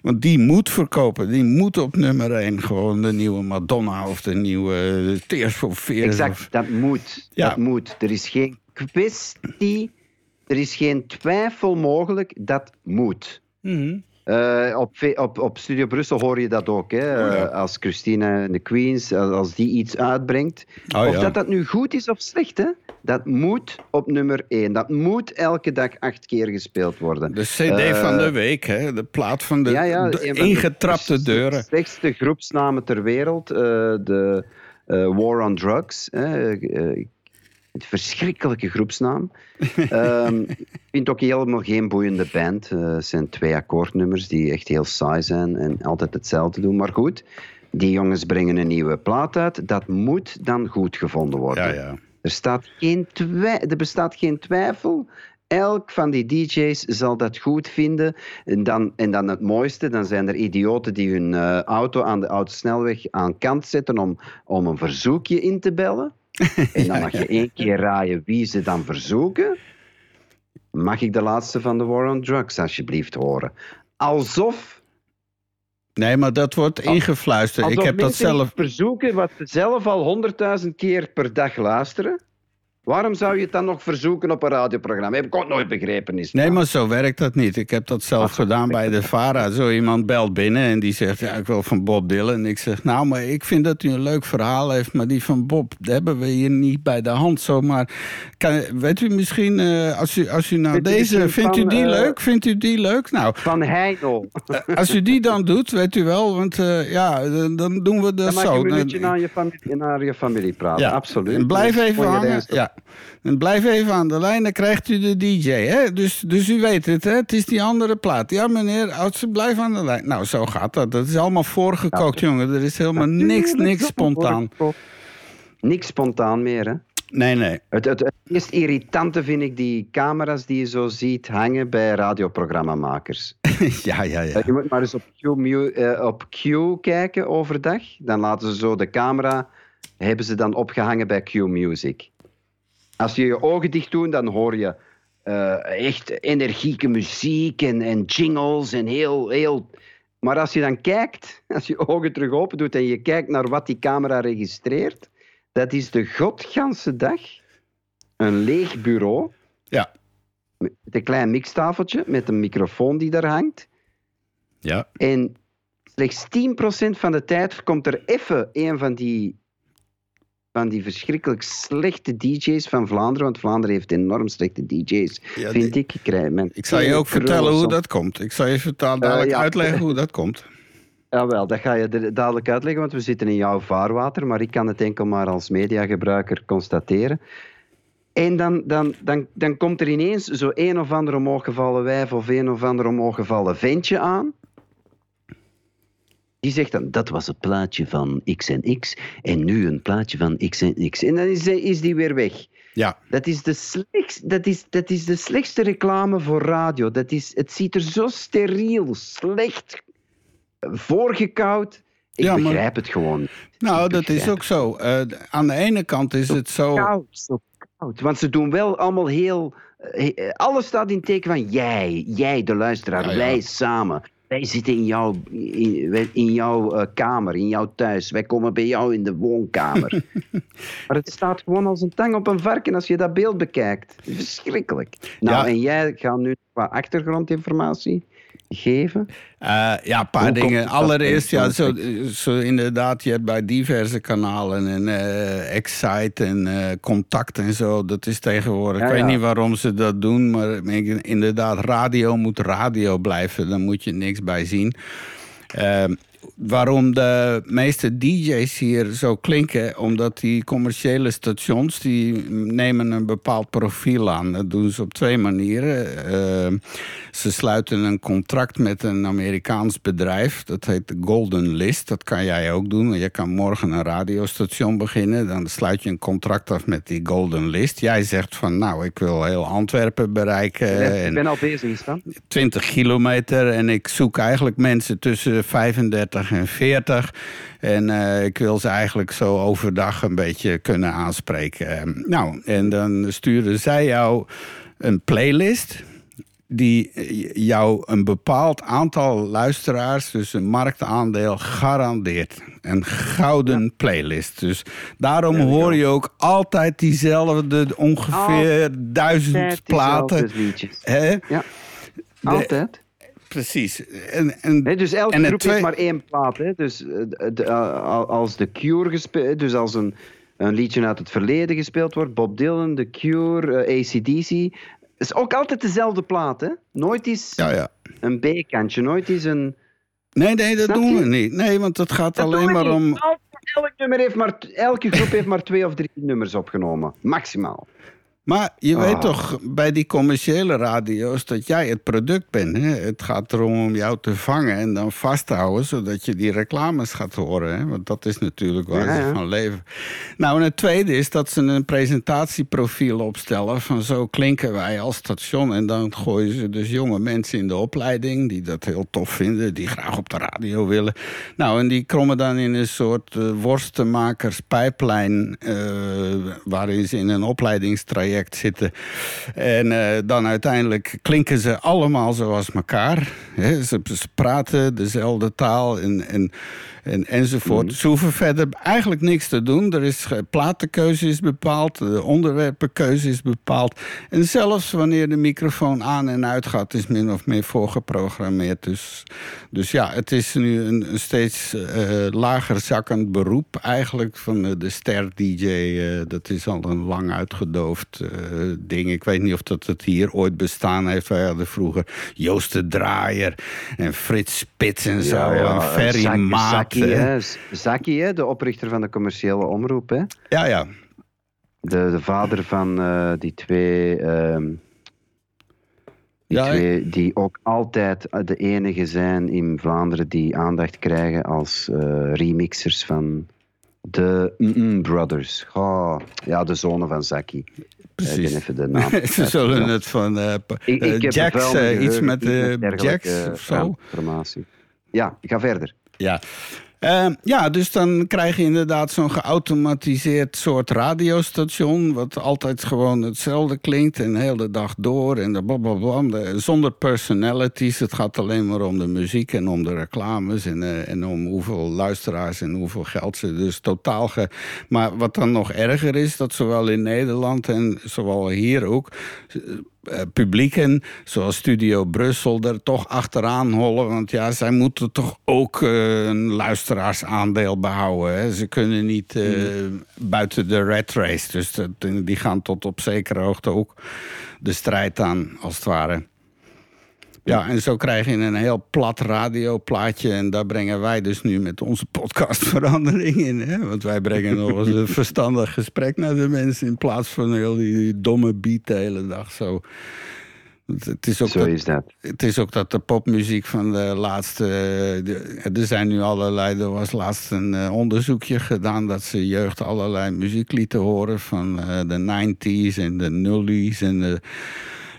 Want die moet verkopen. Die moet op nummer 1 gewoon de nieuwe Madonna of de nieuwe eh, Tears for Fears. Exact, of- dat moet. Ja. Dat moet. Er is geen kwestie, er is geen twijfel mogelijk, dat moet. Mhm. Eh, op, op, op Studio Brussel hoor je dat ook. Hè? Oh ja. Eh, als Christina en de Queens, als als die iets uitbrengt. Oh of ja. dat dat nu goed is of slecht, hè? dat moet op nummer 1. Dat moet elke dag acht keer gespeeld worden. De CD Eh, van de week, hè? de plaat van de, ja, de de ingetrapte deuren. slechtste groepsnamen ter wereld. eh, de eh, War on Drugs. hè, een verschrikkelijke groepsnaam. Ehm, ik vind ook helemaal geen boeiende band. Eh, Het zijn twee akkoordnummers die echt heel saai zijn en altijd hetzelfde doen. Maar goed, die jongens brengen een nieuwe plaat uit. Dat moet dan goed gevonden worden. Ja, ja. Er, staat geen er bestaat geen twijfel. Elk van die DJ's zal dat goed vinden. En dan, en dan het mooiste, dan zijn er idioten die hun eh, auto aan de autosnelweg aan kant zetten om, om een verzoekje in te bellen. En dan mag je één keer raaien wie ze dan verzoeken. Mag ik de laatste van de War on Drugs alsjeblieft horen? Alsof, Nee, maar dat wordt ingefluisterd. alsof Ik heb dat zelf. verzoeken wat ze zelf al honderdduizend keer per dag luisteren. Waarom zou je het dan nog verzoeken op een radioprogramma? Heb ik ook nooit begrepen. Is Nee, maar zo werkt dat niet. Ik heb dat zelf gedaan bij de VARA. Zo iemand belt binnen en die zegt... ja, ik wil van Bob Dylan. En ik zeg, nou, maar ik vind dat u een leuk verhaal heeft... maar die van Bob, hebben we hier niet bij de hand. Zomaar. Kan, weet u misschien, eh, als, u, als u nou u deze... misschien Vindt u die eh, leuk? Vindt u die leuk? Nou, Van Heidel. als u die dan doet, weet u wel... want eh, ja, dan doen we dat Dan mag zo. je een minuutje Dan- naar je familie, naar je familie praten. Ja, Absoluut. En blijf even hangen. Ja. En blijf even aan de lijn, dan krijgt u de DJ. Hè? Dus, dus u weet het, hè? het is die andere plaat. Ja, meneer, als u blijft aan de lijn. Nou, zo gaat dat. Dat is allemaal voorgekookt, jongen. Er is helemaal niks, niks spontaan. Niks spontaan meer, hè? Nee, nee. Het, het, het meest irritante vind ik die camera's die je zo ziet hangen bij radioprogrammamakers. ja, ja, ja. Eh, Je moet maar eens op Q, eh, op Q kijken overdag. Dan laten ze zo de camera, hebben ze dan opgehangen bij Q Music. Als je je ogen dicht doet, dan hoor je eh, echt energieke muziek en, en jingles en heel, heel... Maar als je dan kijkt, als je ogen terug open doet en je kijkt naar wat die camera registreert, dat is de godganse dag een leeg bureau Ja, met een klein mixtafeltje met een microfoon die daar hangt. ja. En slechts 10% van de tijd komt er even een van die, van die verschrikkelijk slechte DJ's van Vlaanderen. Want Vlaanderen heeft enorm slechte DJ's, Ja, vind die- ik. Ik, krijg mijn Ik zal je ook vertellen hoe dat komt. Ik zal je vertellen, dadelijk Eh, ja. uitleggen hoe dat komt. Jawel, dat ga je dadelijk uitleggen, want we zitten in jouw vaarwater. Maar ik kan het enkel maar als mediagebruiker constateren. En dan, dan, dan, dan komt er ineens zo een of ander omhooggevallen wijf of een of ander omhooggevallen ventje aan. Die zegt dan, dat was het plaatje van X en X en nu een plaatje van X en X. En dan is, is die weer weg. Ja, Dat is, de slechtst, dat, is, dat is de slechtste reclame voor radio. Dat is, het ziet er zo steriel, slecht, voorgekoud. Ik Ja, maar- begrijp het gewoon. nou, Ik dat is ook zo. Eh, aan de ene kant is het zo... Koud, zo koud. Want ze doen wel allemaal heel... eh, alles staat in teken van jij, jij de luisteraar, Ja, ja. wij samen. Wij zitten in jouw, in, in jouw eh, kamer, in jouw thuis. Wij komen bij jou in de woonkamer. maar het staat gewoon als een tang op een varken als je dat beeld bekijkt. Verschrikkelijk. Nou, Ja. en jij gaat nu qua achtergrondinformatie. Geven? Uh, ja, een paar Hoe dingen. Allereerst, ja, zo, zo inderdaad, je hebt bij diverse kanalen en uh, Excite en uh, Contact en zo, dat is tegenwoordig. Ja, ik weet ja. niet waarom ze dat doen, maar inderdaad, radio moet radio blijven. Daar moet je niks bij zien. Waarom de meeste DJ's hier zo klinken, omdat die commerciële stations die nemen een bepaald profiel aan. Dat doen ze op twee manieren. Uh, ze sluiten een contract met een Amerikaans bedrijf. Dat heet de Golden List. Dat kan jij ook doen. Je kan morgen een radiostation beginnen. Dan sluit je een contract af met die Golden List. Jij zegt van nou, ik wil heel Antwerpen bereiken. Ja, en ik ben al bezig, staan. 20 kilometer en ik zoek eigenlijk mensen tussen 35 en 40. En uh, ik wil ze eigenlijk zo overdag een beetje kunnen aanspreken. Nou, en dan sturen zij jou een playlist die jou een bepaald aantal luisteraars, dus een marktaandeel, garandeert. Een gouden ja. playlist. Dus daarom ja, hoor je ook altijd diezelfde ongeveer duizend platen. Hè? Ja, altijd. Precies. En, en, nee, dus elke en groep heeft maar één plaat. Hè? Dus de, de, als de Cure gespeeld, dus als een, een liedje uit het verleden gespeeld wordt, Bob Dylan, The Cure, ACDC, is ook altijd dezelfde plaat. Hè? Nooit is ja, ja. een B-kantje, nooit is een. Nee, nee, dat Snap doen je? we niet. Nee, want het gaat Dat alleen maar om. Elk nummer heeft maar, elke groep heeft maar twee of drie nummers opgenomen, maximaal. Maar je Ah. weet toch bij die commerciële radio's dat jij het product bent. Hè? Het gaat erom om jou te vangen en dan vasthouden, zodat je die reclames gaat horen. Hè? Want dat is natuurlijk waar Ja, ze ja. van leven. Nou, en het tweede is dat ze een presentatieprofiel opstellen van zo klinken wij als station. En dan gooien ze dus jonge mensen in de opleiding die dat heel tof vinden, die graag op de radio willen. Nou, en die krommen dan in een soort uh, worstenmakerspijplijn, uh, waarin ze in een opleidingstraject zitten. En uh, dan uiteindelijk klinken ze allemaal zoals elkaar. Ze, ze, praten dezelfde taal en, en, en, enzovoort. Mhm. Ze hoeven verder eigenlijk niks te doen. Er is platenkeuze is bepaald, de onderwerpenkeuze is bepaald. En zelfs wanneer de microfoon aan en uit gaat, is min of meer voorgeprogrammeerd. Dus, dus ja, het is nu een, een steeds uh, lager zakkend beroep eigenlijk van de ster-DJ. Uh, dat is al een lang uitgedoofd ding. Ik weet niet of dat het hier ooit bestaan heeft. Wij hadden vroeger Joost de Draaier en Frits Spits en zo. en Ferry Zak- Maat. Zaki, hè. hè. Zaki, hè, de oprichter van de commerciële omroep. Hè. Ja, ja. De, de vader van eh, die twee. ehm, die, Ja, twee die ook altijd de enige zijn in Vlaanderen die aandacht krijgen als eh, remixers van de Mm-mm Brothers. Oh, ja, de zonen van Zaki. Ik ben Precies. even de naam. Ze zullen het van eh, pa- Ik, eh, ik eh, iets met iets eh, Jax of zo. Informatie. Ja, ga verder. Ja. Eh, ja, dus dan krijg je inderdaad zo'n geautomatiseerd soort radiostation. Wat altijd gewoon hetzelfde klinkt en de hele dag door. En de blablabla, de- zonder personalities. Het gaat alleen maar om de muziek en om de reclames. En, eh, en om hoeveel luisteraars en hoeveel geld ze dus totaal. Ge... Maar wat dan nog erger is, dat zowel in Nederland en zowel hier ook. Eh, publieken zoals Studio Brussel er toch achteraan hollen. Want ja, zij moeten toch ook eh, een luisteraarsaandeel behouden. Hè? Ze kunnen niet eh, buiten de red race. Dus dat, die gaan tot op zekere hoogte ook de strijd aan, als het ware. Ja, en zo krijg je een heel plat radioplaatje. En daar brengen wij dus nu met onze podcast verandering in. Hè? Want wij brengen nog eens een verstandig gesprek naar de mensen... in plaats van heel die domme beat de hele dag zo. Het- is, ook Zo dat, is dat. het is ook dat de popmuziek van de laatste... de- er zijn nu allerlei... Er was laatst een eh, onderzoekje gedaan... dat ze jeugd allerlei muziek lieten horen... van eh, de 90s en de nullies en de...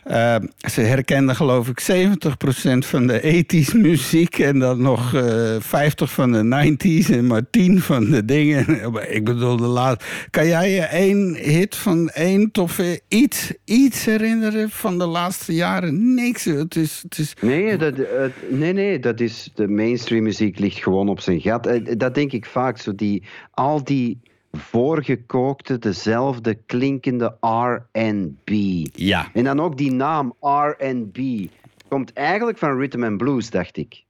Eh, ze herkenden geloof ik 70% van de 80s muziek en dan nog eh 50 van de 90s en maar 10 van de dingen. ik bedoel, de laat. Kan jij je één hit van één of eh, iets, iets herinneren van de laatste jaren? Niks. Het is, het is Nee, dat, eh, nee, nee, dat is, de mainstream muziek ligt gewoon op zijn gat. Dat denk ik vaak, zo die, al die voorgekookte, dezelfde klinkende R&B. ja. En dan ook die naam R&B. komt eigenlijk van rhythm and blues, dacht ik.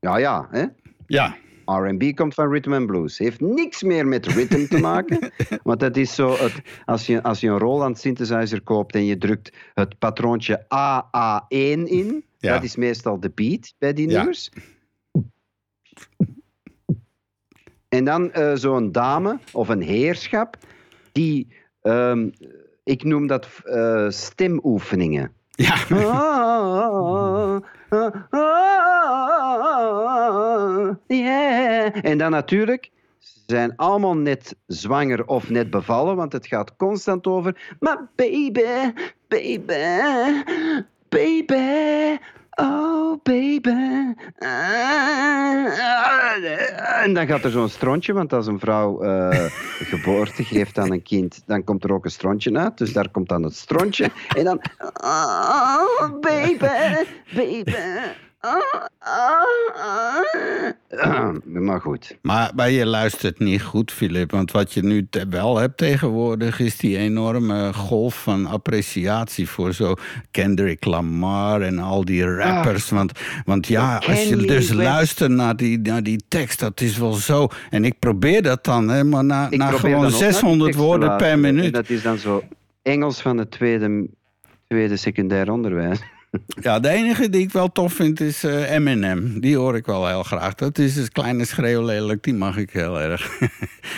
Ja, ja, hè? Ja, R&B komt van rhythm and blues. Heeft niks meer met rhythm te maken. want dat is zo, het, als, je, als je een Roland synthesizer koopt en je drukt het patroontje AA1 in, Ja. dat is meestal de beat bij die Ja. En dan eh, zo'n dame of een heerschap die, ehm, ik noem dat eh, stemoefeningen. ja. Yeah. En dan natuurlijk, ze zijn allemaal net zwanger of net bevallen, want het gaat constant over. Maar baby, baby, baby, oh baby. En dan gaat er zo'n strontje, want als een vrouw eh, geboorte geeft aan een kind, dan komt er ook een strontje uit. Dus daar komt dan het strontje. En dan, oh baby, baby. Oh, oh, oh. Maar goed. Maar, maar je luistert niet goed, Filip. Want wat je nu te- wel hebt tegenwoordig... is die enorme golf van appreciatie voor zo Kendrick Lamar... en al die rappers. Want, want ja, als je dus West. luistert naar die, naar die tekst... dat is wel zo... En ik probeer dat dan, hè, maar na, na gewoon dan ook naar die 600 tekst te woorden per minuut. Dat is dan zo Engels van het tweede, tweede secundair onderwijs. Ja, de enige die ik wel tof vind is eh, Eminem. Die hoor ik wel heel graag. Dat is een kleine schreeuw lelijk, die mag ik heel erg.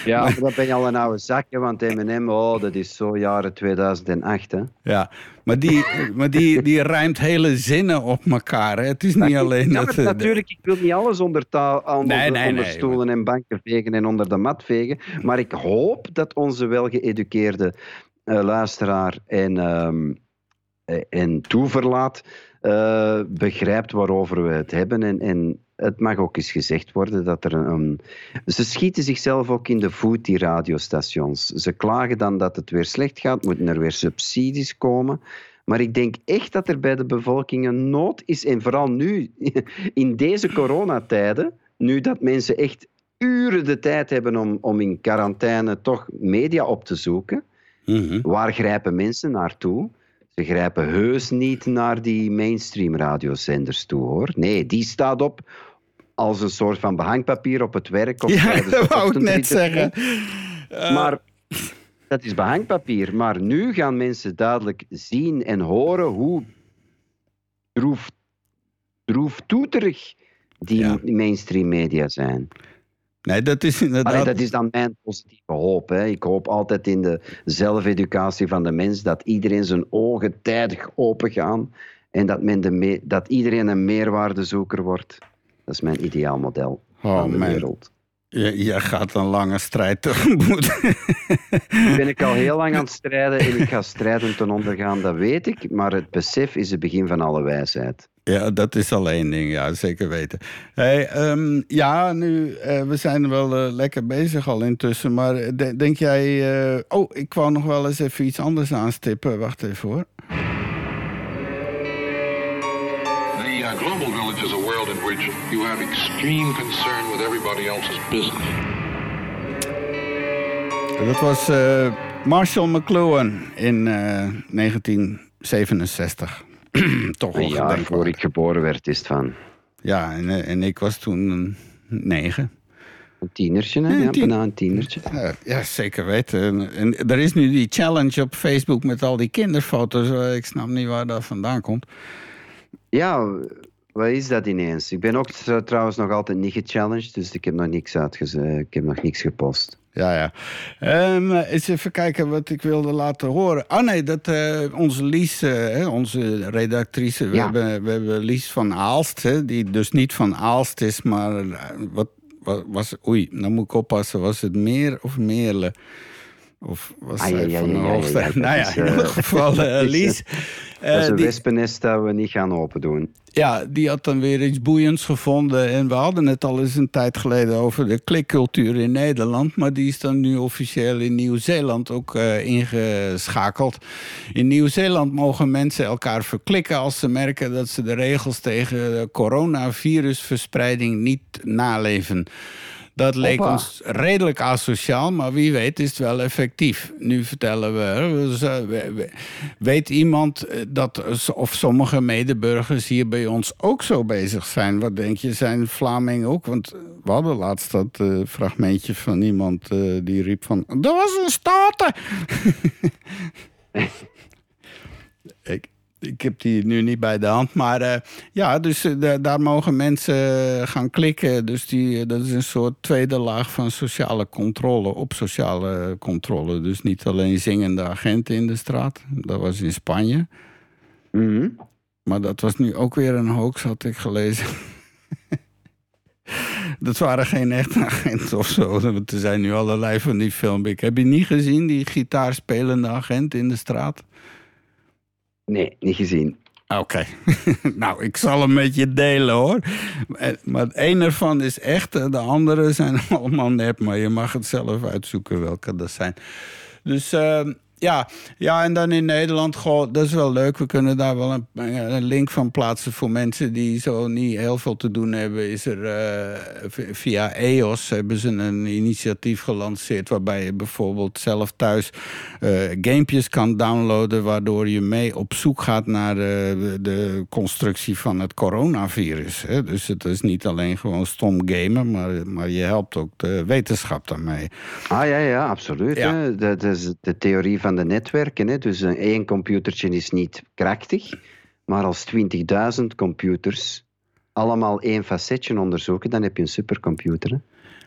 Ja, maar dat ben je al een oude zak, hè, want Eminem, oh, dat is zo jaren 2008. Hè. Ja, maar die, maar die, die rijmt hele zinnen op elkaar. Hè. Het is niet alleen dat... eh, natuurlijk, ik wil niet alles onder, ta- onder, Nee, nee, onder nee, stoelen en banken vegen en onder de mat vegen. Maar ik hoop dat onze welgeëduceerde eh, luisteraar en, ehm, eh, en toeverlaat eh, begrijpt waarover we het hebben. En, en het mag ook eens gezegd worden dat er een, een- Ze schieten zichzelf ook in de voet, die radiostations. Ze klagen dan dat het weer slecht gaat, moeten er weer subsidies komen. Maar ik denk echt dat er bij de bevolking een nood is. En vooral nu, in deze coronatijden, nu dat mensen echt uren de tijd hebben om, om in quarantaine toch media op te zoeken. mhm. Waar grijpen mensen naartoe? Ze grijpen heus niet naar die mainstream radiozenders toe, hoor. Nee, die staat op als een soort van behangpapier op het werk. Of Ja, dat wou ik net zeggen. Maar dat is behangpapier. Maar nu gaan mensen duidelijk zien en horen hoe droef, droeftoeterig die Ja. mainstream media zijn. Nee, dat is inderdaad... Allee, dat is dan mijn positieve hoop. Hè. Ik hoop altijd in de zelfeducatie van de mens dat iedereen zijn ogen tijdig open gaan en dat, men de dat iedereen een meerwaardezoeker wordt. Dat is mijn ideaalmodel Oh, van de wereld. Je, je gaat een lange strijd tegemoet. Daar ben ik al heel lang aan het strijden en ik ga strijden ten onder gaan, dat weet ik. Maar het besef is het begin van alle wijsheid. Ja, dat is al één ding, ja, zeker weten. Hey, ehm, ja, nu, eh, we zijn wel eh, lekker bezig al intussen, maar de- denk jij... eh, oh, ik wou nog wel eens even iets anders aanstippen. Wacht even hoor. The uh, global village is a world in which you have extreme concern with everybody else's business. Dat was eh, Marshall McLuhan in eh, 1967. Toch Een jaar voor ik geboren werd, is het van Ja, en, eh, en ik was toen een negen. een tienertje. Hè? Ja, Ja, tien- bijna een tienertje. Ja, ja, zeker weten. En, er is nu die challenge op Facebook met al die kinderfoto's. Eh, Ik snap niet waar dat vandaan komt. Ja, wat is dat ineens? Ik ben ook tr- trouwens nog altijd niet gechallenged, dus ik heb nog niks uitgezet. Ik heb nog niks gepost. Ja, ja. Ehm, eens even kijken wat ik wilde laten horen. Oh nee, dat eh, onze Lies, eh, onze redactrice, we, Ja. hebben, we hebben Lies van Aalst, hè, die dus niet van Aalst is, maar eh, wat, wat was, oei, dan moet ik oppassen, was het meer of meerle? Of was Ah, zij ja, ja, van ja, de ja, hoogste? nou ja, is, in eh, ieder geval eh, dat is, eh, Lies. dat is eh, een die- wespennest dat we niet gaan open doen. ja, die had dan weer iets boeiends gevonden. En we hadden het al eens een tijd geleden over de klikcultuur in Nederland. Maar die is dan nu officieel in Nieuw-Zeeland ook eh, ingeschakeld. In Nieuw-Zeeland mogen mensen elkaar verklikken als ze merken dat ze de regels tegen de coronavirusverspreiding niet naleven. Dat leek ons redelijk asociaal, maar wie weet is het wel effectief. Nu vertellen we, eh, weet iemand eh, dat of sommige medeburgers hier bij ons ook zo bezig zijn? Wat denk je, zijn Vlamingen ook? Want we hadden laatst dat eh, fragmentje van iemand eh, die riep van, dat was een staten! ik, ik heb die nu niet bij de hand. Maar eh, ja, dus eh, da- daar mogen mensen eh, gaan klikken. Dus die, dat is een soort tweede laag van sociale controle. Op sociale controle. Dus niet alleen zingende agenten in de straat. Dat was in Spanje. Mhm. Maar dat was nu ook weer een hoax, had ik gelezen. Dat waren geen echte agenten of zo. Want er zijn nu allerlei van die filmpjes. Heb je niet gezien, die gitaarspelende agent in de straat? Nee, niet gezien. Oké. nou, ik zal hem met je delen hoor. Eh, Maar het een ervan is echt, eh, de andere zijn allemaal nep. Maar je mag het zelf uitzoeken welke dat zijn. Dus eh, ja. ja, en dan in Nederland, goh, dat is wel leuk. We kunnen daar wel een, een link van plaatsen voor mensen die zo niet heel veel te doen hebben. Is er eh, via EOS hebben ze een initiatief gelanceerd waarbij je bijvoorbeeld zelf thuis eh gamepjes kan downloaden, waardoor je mee op zoek gaat naar de, de constructie van het coronavirus. Hè? Dus het is niet alleen gewoon stom gamen, maar, maar je helpt ook de wetenschap daarmee. Ah ja, ja, absoluut. Ja. Hè. Dat is de theorie van de netwerken. Hè. Dus een één computertje is niet krachtig, maar als 20.000 computers allemaal één facetje onderzoeken, dan heb je een supercomputer.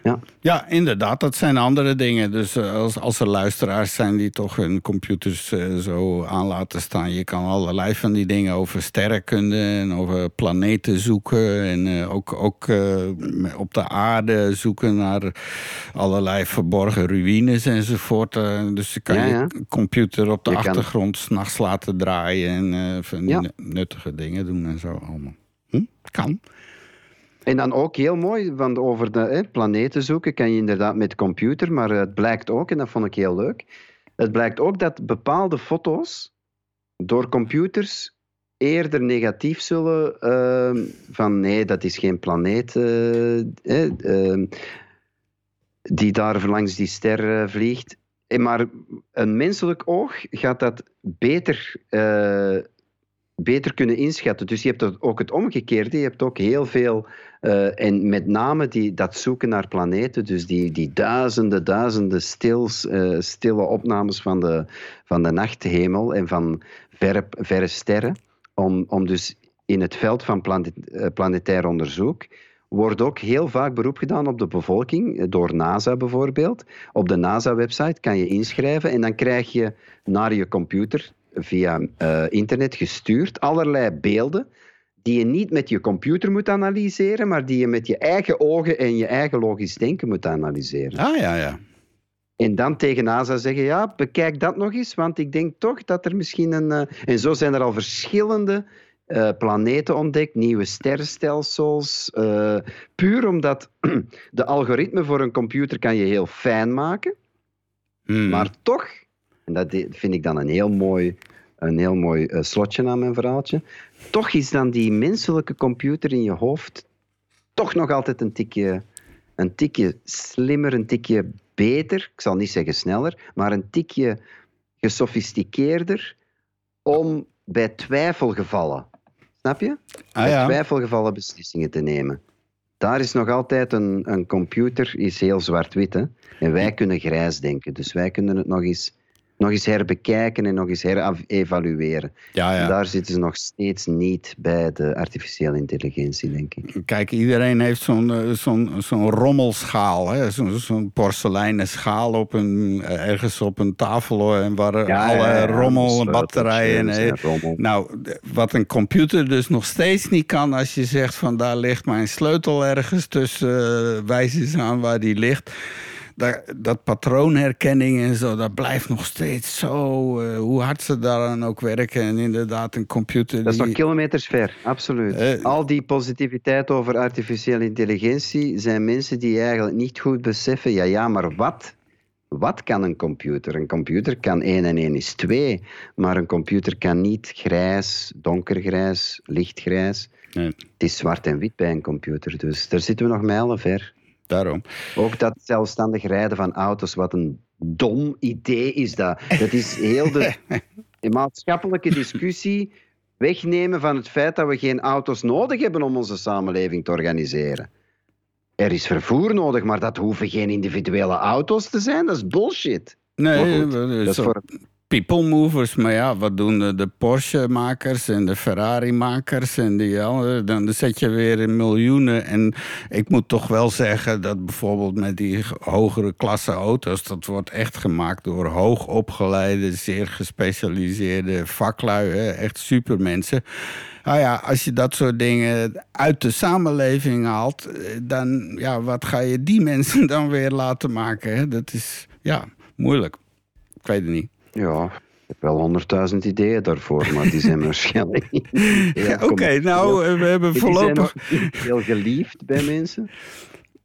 Ja. Ja, inderdaad, dat zijn andere dingen. Dus eh, als, als er luisteraars zijn die toch hun computers eh, zo aan laten staan... je kan allerlei van die dingen over sterrenkunde en over planeten zoeken... en eh, ook, ook op de aarde zoeken naar allerlei verborgen ruïnes enzovoort. Dus je kan Ja, ja. je computer op de Je kan- achtergrond s'nachts laten draaien... en van Ja. nuttige dingen doen en zo allemaal. Hm? Kan. En dan ook heel mooi, want over de hè, planeten zoeken kan je inderdaad met computer, maar het blijkt ook, en dat vond ik heel leuk, het blijkt ook dat bepaalde foto's door computers eerder negatief zullen ehm, van nee, dat is geen planeet eh, ehm, die daar langs die ster eh, vliegt. Maar een menselijk oog gaat dat beter eh, beter kunnen inschatten. Dus je hebt ook het omgekeerde. Je hebt ook heel veel, eh, en met name die, dat zoeken naar planeten, dus die, die duizenden, duizenden stils, eh, stille opnames van de, van de nachthemel en van verre, verre sterren, om, om dus in het veld van eh, planetair onderzoek wordt ook heel vaak beroep gedaan op de bevolking, door NASA bijvoorbeeld. Op de NASA-website kan je inschrijven en dan krijg je naar je computer via internet gestuurd allerlei beelden die je niet met je computer moet analyseren, maar die je met je eigen ogen en je eigen logisch denken moet analyseren. Ah, ja, ja. En dan tegen NASA zeggen, ja, bekijk dat nog eens, want ik denk toch dat er misschien een... eh, En zo zijn er al verschillende eh, planeten ontdekt, nieuwe sterrenstelsels, eh, puur omdat de algoritme voor een computer kan je heel fijn maken, Hmm. maar toch, en dat vind ik dan een heel mooi, een heel mooi eh, slotje aan mijn verhaaltje, toch is dan die menselijke computer in je hoofd toch nog altijd een tikje, een tikje slimmer, een tikje beter, ik zal niet zeggen sneller, maar een tikje gesofisticeerder om bij twijfelgevallen, snap je? Ah, bij twijfelgevallen beslissingen te nemen. Daar is nog altijd een, een computer, is heel zwart-wit. En wij kunnen grijs denken. Dus wij kunnen het nog eens, nog eens herbekijken en nog eens herevalueren. Ja, ja. Daar zitten ze nog steeds niet bij de artificiële intelligentie, denk ik. Kijk, iedereen heeft zo'n eh, zo'n zo'n rommelschaal. Zo'n zo'n porseleinen schaal op een, eh, ergens op een tafel. En waar Ja, alle rommel en batterijen. en rommel. Nou, wat een computer dus nog steeds niet kan... als je zegt van daar ligt mijn sleutel ergens tussen... eh, wijs eens aan waar die ligt... Dat, dat patroonherkenning en zo, dat blijft nog steeds zo. eh, hoe hard ze daaraan ook werken. En inderdaad, een computer. Dat is nog kilometers ver, absoluut. Eh, Al die positiviteit over artificiële intelligentie zijn mensen die eigenlijk niet goed beseffen, ja, ja, maar wat? Wat kan een computer? Een computer kan 1 en 1 is 2, maar een computer kan niet grijs, donkergrijs, lichtgrijs. Nee. Het is zwart en wit bij een computer, dus daar zitten we nog mijlen ver. Daarom. Ook dat zelfstandig rijden van auto's, wat een dom idee is dat. Dat is heel de, de maatschappelijke discussie wegnemen van het feit dat we geen auto's nodig hebben om onze samenleving te organiseren. Er is vervoer nodig, maar dat hoeven geen individuele auto's te zijn. Dat is bullshit. Nee, dat is voor, people movers. Maar ja, wat doen de, Porsche-makers en de Ferrari-makers? En die, ja, dan zet je weer in miljoenen. En ik moet toch wel zeggen dat bijvoorbeeld met die hogere klasse auto's... dat wordt echt gemaakt door hoogopgeleide, zeer gespecialiseerde vaklui. Hè? Echt supermensen. Nou ja, als je dat soort dingen uit de samenleving haalt... dan, ja, wat ga je die mensen dan weer laten maken? Hè? Dat is, ja, moeilijk. Ik weet het niet. Ja, ik heb wel honderdduizend ideeën daarvoor, maar die zijn waarschijnlijk niet heel Ja, Oké, nou, eh, we hebben voorlopig... heel geliefd bij mensen.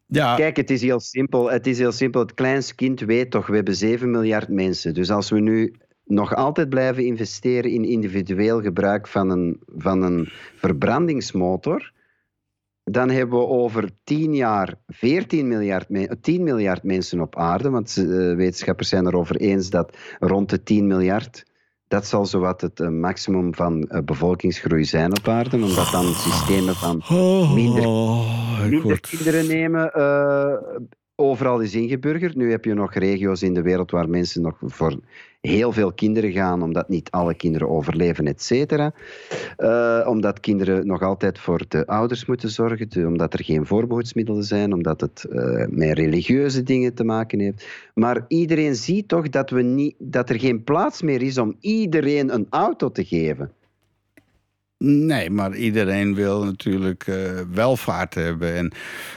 Ja, Kijk, het is heel simpel. Het is heel simpel. Het kleinste kind weet toch, we hebben 7 miljard mensen. Dus als we nu nog altijd blijven investeren in individueel gebruik van een, van een verbrandingsmotor, dan hebben we over 10 jaar 14 miljard, me- 10 miljard mensen op aarde. Want eh, wetenschappers zijn erover eens dat rond de 10 miljard. Dat zal zowat het eh, maximum van eh, bevolkingsgroei zijn op aarde, omdat dan systemen van minder minder kinderen nemen. eh, overal is ingeburgerd. Nu heb je nog regio's in de wereld waar mensen nog voor heel veel kinderen gaan, omdat niet alle kinderen overleven, et cetera. Eh, omdat kinderen nog altijd voor de ouders moeten zorgen, omdat er geen voorbehoedsmiddelen zijn, omdat het eh, met religieuze dingen te maken heeft. Maar iedereen ziet toch dat, we niet, dat er geen plaats meer is om iedereen een auto te geven. Nee, maar iedereen wil natuurlijk eh, welvaart hebben. En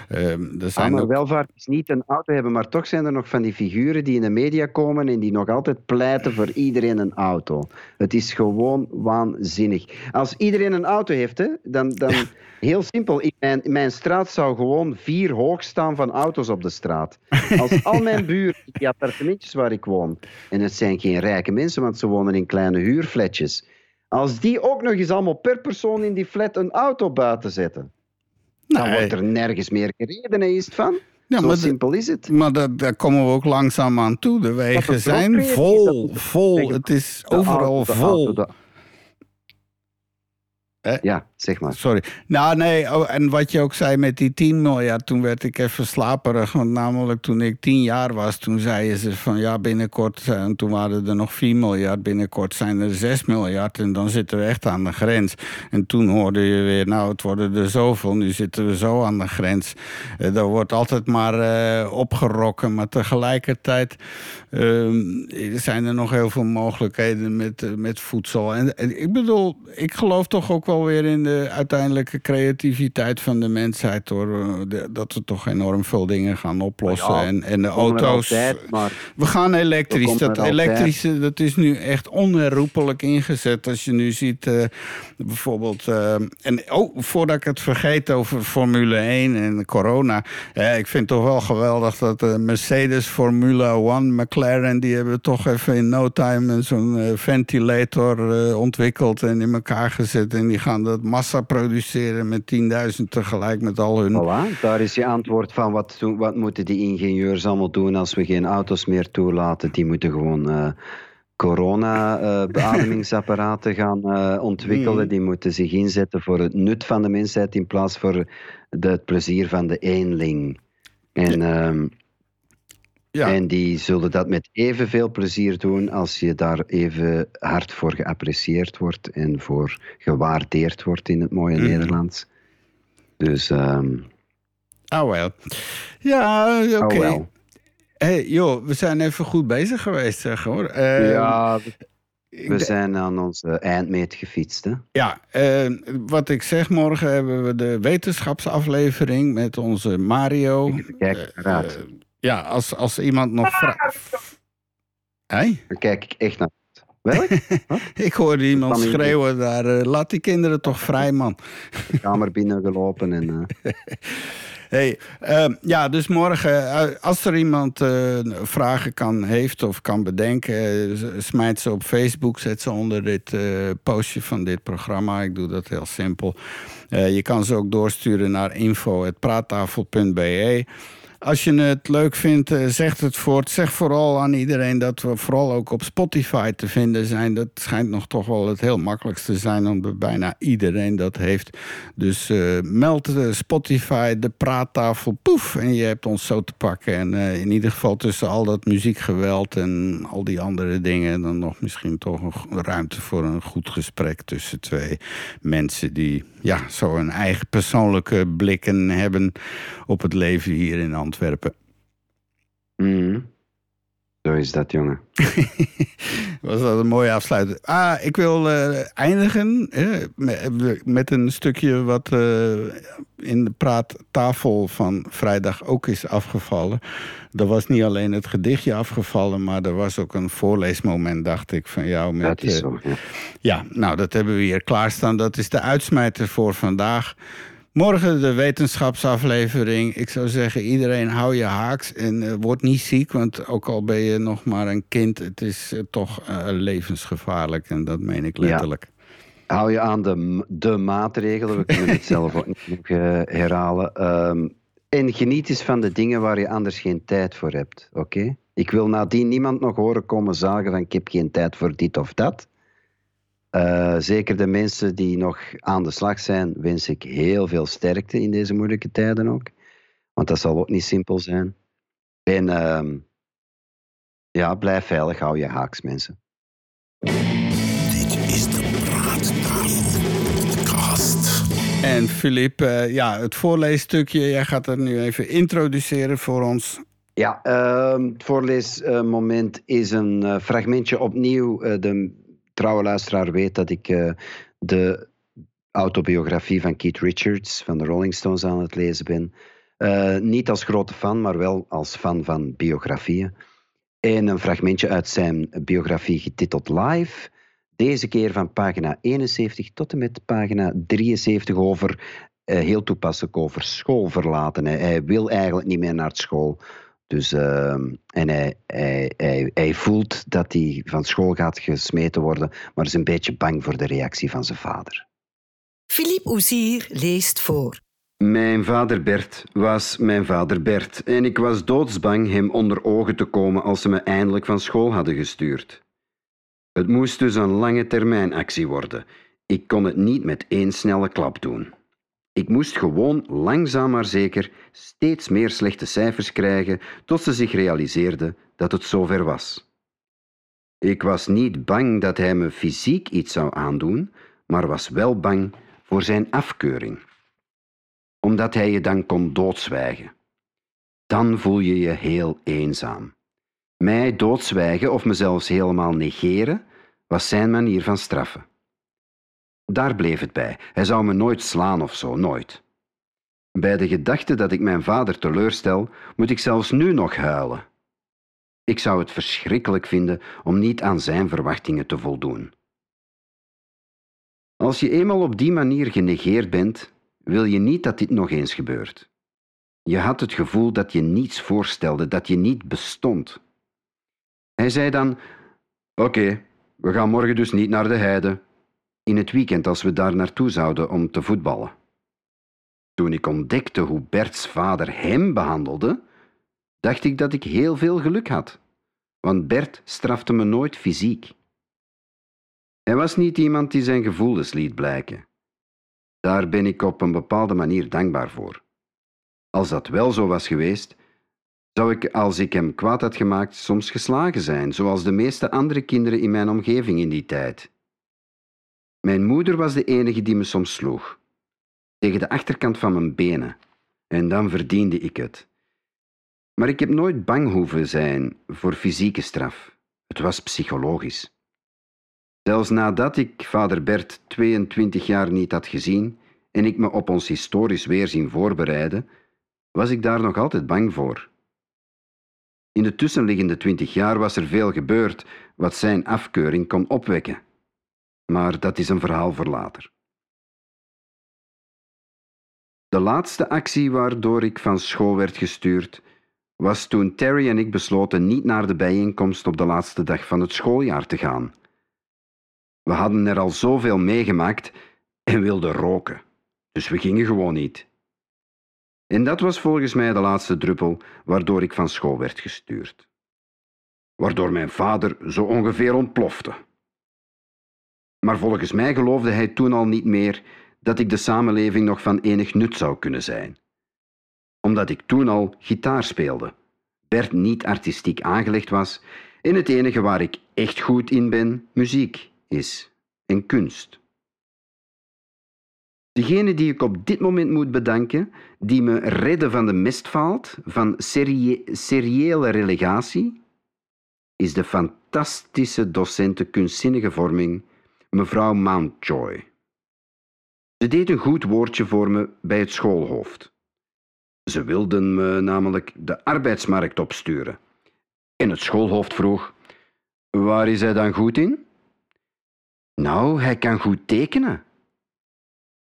eh, er Ah, zijn maar ook... welvaart is niet een auto hebben, maar toch zijn er nog van die figuren die in de media komen en die nog altijd pleiten voor iedereen een auto. Het is gewoon waanzinnig. Als iedereen een auto heeft, hè, dan, dan heel simpel. In mijn, in mijn straat zou gewoon vier hoog staan van auto's op de straat. Als al mijn buren, die appartementjes waar ik woon, en het zijn geen rijke mensen, want ze wonen in kleine huurflatjes. Als die ook nog eens allemaal per persoon in die flat een auto buiten zetten, dan Nee. wordt er nergens meer gereden, is het van? Ja, Zo maar simpel is het. Maar dat, daar komen we ook langzaam aan toe. De wegen zijn vol, vol. Het is overal vol. Ja, zeg maar. Sorry. Nou, nee, oh, en wat je ook zei met die 10 miljard, toen werd ik even slaperig. Want namelijk toen ik 10 jaar was, toen zeiden ze van ja, binnenkort, eh, en toen waren er nog 4 miljard, binnenkort zijn er 6 miljard. En dan zitten we echt aan de grens. En toen hoorde je weer, nou, het worden er zoveel, nu zitten we zo aan de grens. Eh, er wordt altijd maar eh, opgerokken, maar tegelijkertijd ehm, zijn er nog heel veel mogelijkheden met, met voedsel. En, en ik bedoel, ik geloof toch ook wel weer in de uiteindelijke creativiteit van de mensheid. Hoor. Eh, de- dat we toch enorm veel dingen gaan oplossen. Ja, en, en de auto's. altijd, We gaan elektrisch. Dat elektrische dat is nu echt onherroepelijk ingezet. Als je nu ziet, eh, bijvoorbeeld. eh, en oh, voordat ik het vergeet over Formule 1 en corona. eh, ik vind het toch wel geweldig dat eh, Mercedes, Formula 1, McLaren. die hebben toch even in no time zo'n ventilator ontwikkeld en in elkaar gezet. En die gaan dat massa produceren met 10.000 tegelijk met al hun. voilà, daar is je antwoord van wat, wat moeten die ingenieurs allemaal doen als we geen auto's meer toelaten. Die moeten gewoon eh, corona-beademingsapparaten gaan eh, ontwikkelen. Mhm. Die moeten zich inzetten voor het nut van de mensheid in plaats voor de, het plezier van de eenling. En, ehm, Ja. en die zullen dat met evenveel plezier doen als je daar even hard voor geapprecieerd wordt en voor gewaardeerd wordt in het mooie Mhm. Nederlands. Dus, ehm Oh wel. Ja, oké. oh. Hey, joh, we zijn even goed bezig geweest, zeg hoor. Eh, ja, we zijn aan onze eindmeet gefietst. Hè? ja eh, wat ik zeg, morgen hebben we de wetenschapsaflevering met onze Mario. Kijken naar uit. Eh, ja, als, als iemand nog vraagt. Hé? Dan kijk ik echt naar. Welk? Ik hoorde iemand schreeuwen daar. eh, laat die kinderen toch vrij, man. De kamer binnengelopen. En, eh, Hey, ehm, ja, dus morgen, eh, als er iemand eh, vragen kan, heeft of kan bedenken, smijt ze op Facebook, zet ze onder dit eh, postje van dit programma. Ik doe dat heel simpel. Eh, je kan ze ook doorsturen naar info.praattafel.be. Als je het leuk vindt, eh, zeg het voort. Zeg vooral aan iedereen dat we vooral ook op Spotify te vinden zijn. Dat schijnt nog toch wel het heel makkelijkste te zijn, omdat bijna iedereen dat heeft. Dus uh, meld de Spotify, de praattafel, poef, en je hebt ons zo te pakken. En in ieder geval tussen al dat muziekgeweld en al die andere dingen, dan nog misschien toch een ruimte voor een goed gesprek tussen twee mensen die ja, zo een eigen persoonlijke blikken hebben op het leven hier in Antwerpen. Mm. Zo is dat, jongen. Was dat een mooie afsluiting. Ah, ik wil uh, eindigen met, met, een stukje wat uh, in de praattafel van vrijdag ook is afgevallen. Er was niet alleen het gedichtje afgevallen, maar er was ook een voorleesmoment, dacht ik, van jou. Met, dat is zo, ja. ja, nou, dat hebben we hier klaarstaan. Dat is de uitsmijter voor vandaag. Morgen de wetenschapsaflevering. Ik zou zeggen, iedereen hou je haaks en uh, word niet ziek. Want ook al ben je nog maar een kind, het is uh, toch uh, levensgevaarlijk. En dat meen ik letterlijk. Ja. Hou je aan de, de maatregelen. We kunnen het zelf ook niet herhalen. Um, en geniet eens van de dingen waar je anders geen tijd voor hebt. Oké? Ik wil nadien niemand nog horen komen zagen van ik heb geen tijd voor dit of dat. Uh, zeker de mensen die nog aan de slag zijn, wens ik heel veel sterkte in deze moeilijke tijden ook. Want dat zal ook niet simpel zijn. En uh, ja, blijf veilig, hou je haaks, mensen. Dit is de Praattafel podcast. En Filip, uh, ja, het voorleesstukje, jij gaat het nu even introduceren voor ons. Ja, uh, het voorleesmoment is een uh, fragmentje opnieuw. Uh, de trouwe luisteraar weet dat ik uh, de autobiografie van Keith Richards van de Rolling Stones aan het lezen ben. Uh, niet als grote fan, maar wel als fan van biografieën. En een fragmentje uit zijn biografie getiteld Live. Deze keer van pagina 71 tot en met pagina 73 over, uh, heel toepasselijk over schoolverlaten. Hij wil eigenlijk niet meer naar school. Dus, uh, en hij, hij, hij, hij, voelt dat hij van school gaat gesmeten worden, maar is een beetje bang voor de reactie van zijn vader. Philippe Oezier leest voor. Mijn vader Bert was mijn vader Bert en ik was doodsbang hem onder ogen te komen als ze me eindelijk van school hadden gestuurd. Het moest dus een lange termijn actie worden. Ik kon het niet met één snelle klap doen. Ik moest gewoon langzaam maar zeker steeds meer slechte cijfers krijgen tot ze zich realiseerde dat het zover was. Ik was niet bang dat hij me fysiek iets zou aandoen, maar was wel bang voor zijn afkeuring. Omdat hij je dan kon doodzwijgen. Dan voel je je heel eenzaam. Mij doodzwijgen of me zelfs helemaal negeren was zijn manier van straffen. Daar bleef het bij. Hij zou me nooit slaan of zo, nooit. Bij de gedachte dat ik mijn vader teleurstel, moet ik zelfs nu nog huilen. Ik zou het verschrikkelijk vinden om niet aan zijn verwachtingen te voldoen. Als je eenmaal op die manier genegeerd bent, wil je niet dat dit nog eens gebeurt. Je had het gevoel dat je niets voorstelde, dat je niet bestond. Hij zei dan: Oké, we gaan morgen dus niet naar de heide in het weekend als we daar naartoe zouden om te voetballen. Toen ik ontdekte hoe Berts vader hem behandelde, dacht ik dat ik heel veel geluk had, want Bert strafte me nooit fysiek. Hij was niet iemand die zijn gevoelens liet blijken. Daar ben ik op een bepaalde manier dankbaar voor. Als dat wel zo was geweest, zou ik, als ik hem kwaad had gemaakt, soms geslagen zijn, zoals de meeste andere kinderen in mijn omgeving in die tijd. Mijn moeder was de enige die me soms sloeg. Tegen de achterkant van mijn benen. En dan verdiende ik het. Maar ik heb nooit bang hoeven zijn voor fysieke straf. Het was psychologisch. Zelfs nadat ik vader Bert 22 jaar niet had gezien en ik me op ons historisch weerzien voorbereidde, was ik daar nog altijd bang voor. In de tussenliggende twintig jaar was er veel gebeurd wat zijn afkeuring kon opwekken. Maar dat is een verhaal voor later. De laatste actie waardoor ik van school werd gestuurd, was toen Terry en ik besloten niet naar de bijeenkomst op de laatste dag van het schooljaar te gaan. We hadden er al zoveel meegemaakt en wilden roken. Dus we gingen gewoon niet. En dat was volgens mij de laatste druppel waardoor ik van school werd gestuurd. Waardoor mijn vader zo ongeveer ontplofte. Maar volgens mij geloofde hij toen al niet meer dat ik de samenleving nog van enig nut zou kunnen zijn. Omdat ik toen al gitaar speelde, Bert niet artistiek aangelegd was en het enige waar ik echt goed in ben, muziek is en kunst. Degene die ik op dit moment moet bedanken, die me redden van de mestvaalt, van seriële relegatie, is de fantastische docente kunstzinnige vorming, mevrouw Mountjoy. Ze deed een goed woordje voor me bij het schoolhoofd. Ze wilden me namelijk de arbeidsmarkt opsturen. En het schoolhoofd vroeg: Waar is hij dan goed in? Nou, hij kan goed tekenen.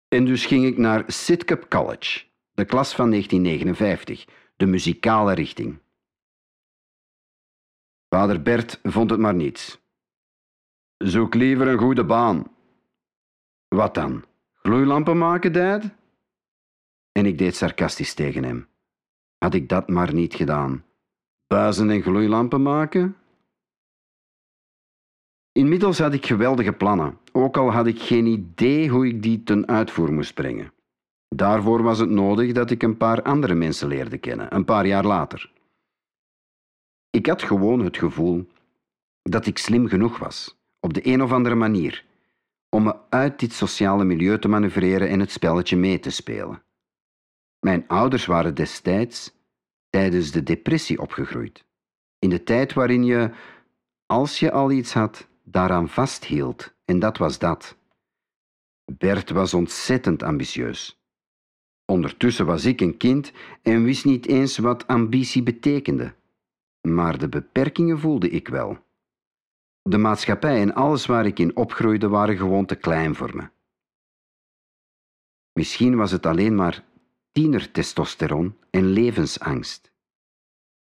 En dus ging ik naar Sidcup College, de klas van 1959, de muzikale richting. Vader Bert vond het maar niets. Zoek liever een goede baan. Wat dan? Gloeilampen maken, dad? En ik deed sarcastisch tegen hem. Had ik dat maar niet gedaan. Buizen en gloeilampen maken? Inmiddels had ik geweldige plannen, ook al had ik geen idee hoe ik die ten uitvoer moest brengen. Daarvoor was het nodig dat ik een paar andere mensen leerde kennen, een paar jaar later. Ik had gewoon het gevoel dat ik slim genoeg was, op de een of andere manier, om me uit dit sociale milieu te manoeuvreren en het spelletje mee te spelen. Mijn ouders waren destijds tijdens de depressie opgegroeid. In de tijd waarin je, als je al iets had, daaraan vasthield. En dat was dat. Bert was ontzettend ambitieus. Ondertussen was ik een kind en wist niet eens wat ambitie betekende. Maar de beperkingen voelde ik wel. De maatschappij en alles waar ik in opgroeide waren gewoon te klein voor me. Misschien was het alleen maar tienertestosteron en levensangst.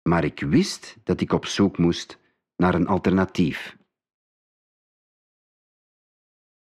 Maar ik wist dat ik op zoek moest naar een alternatief.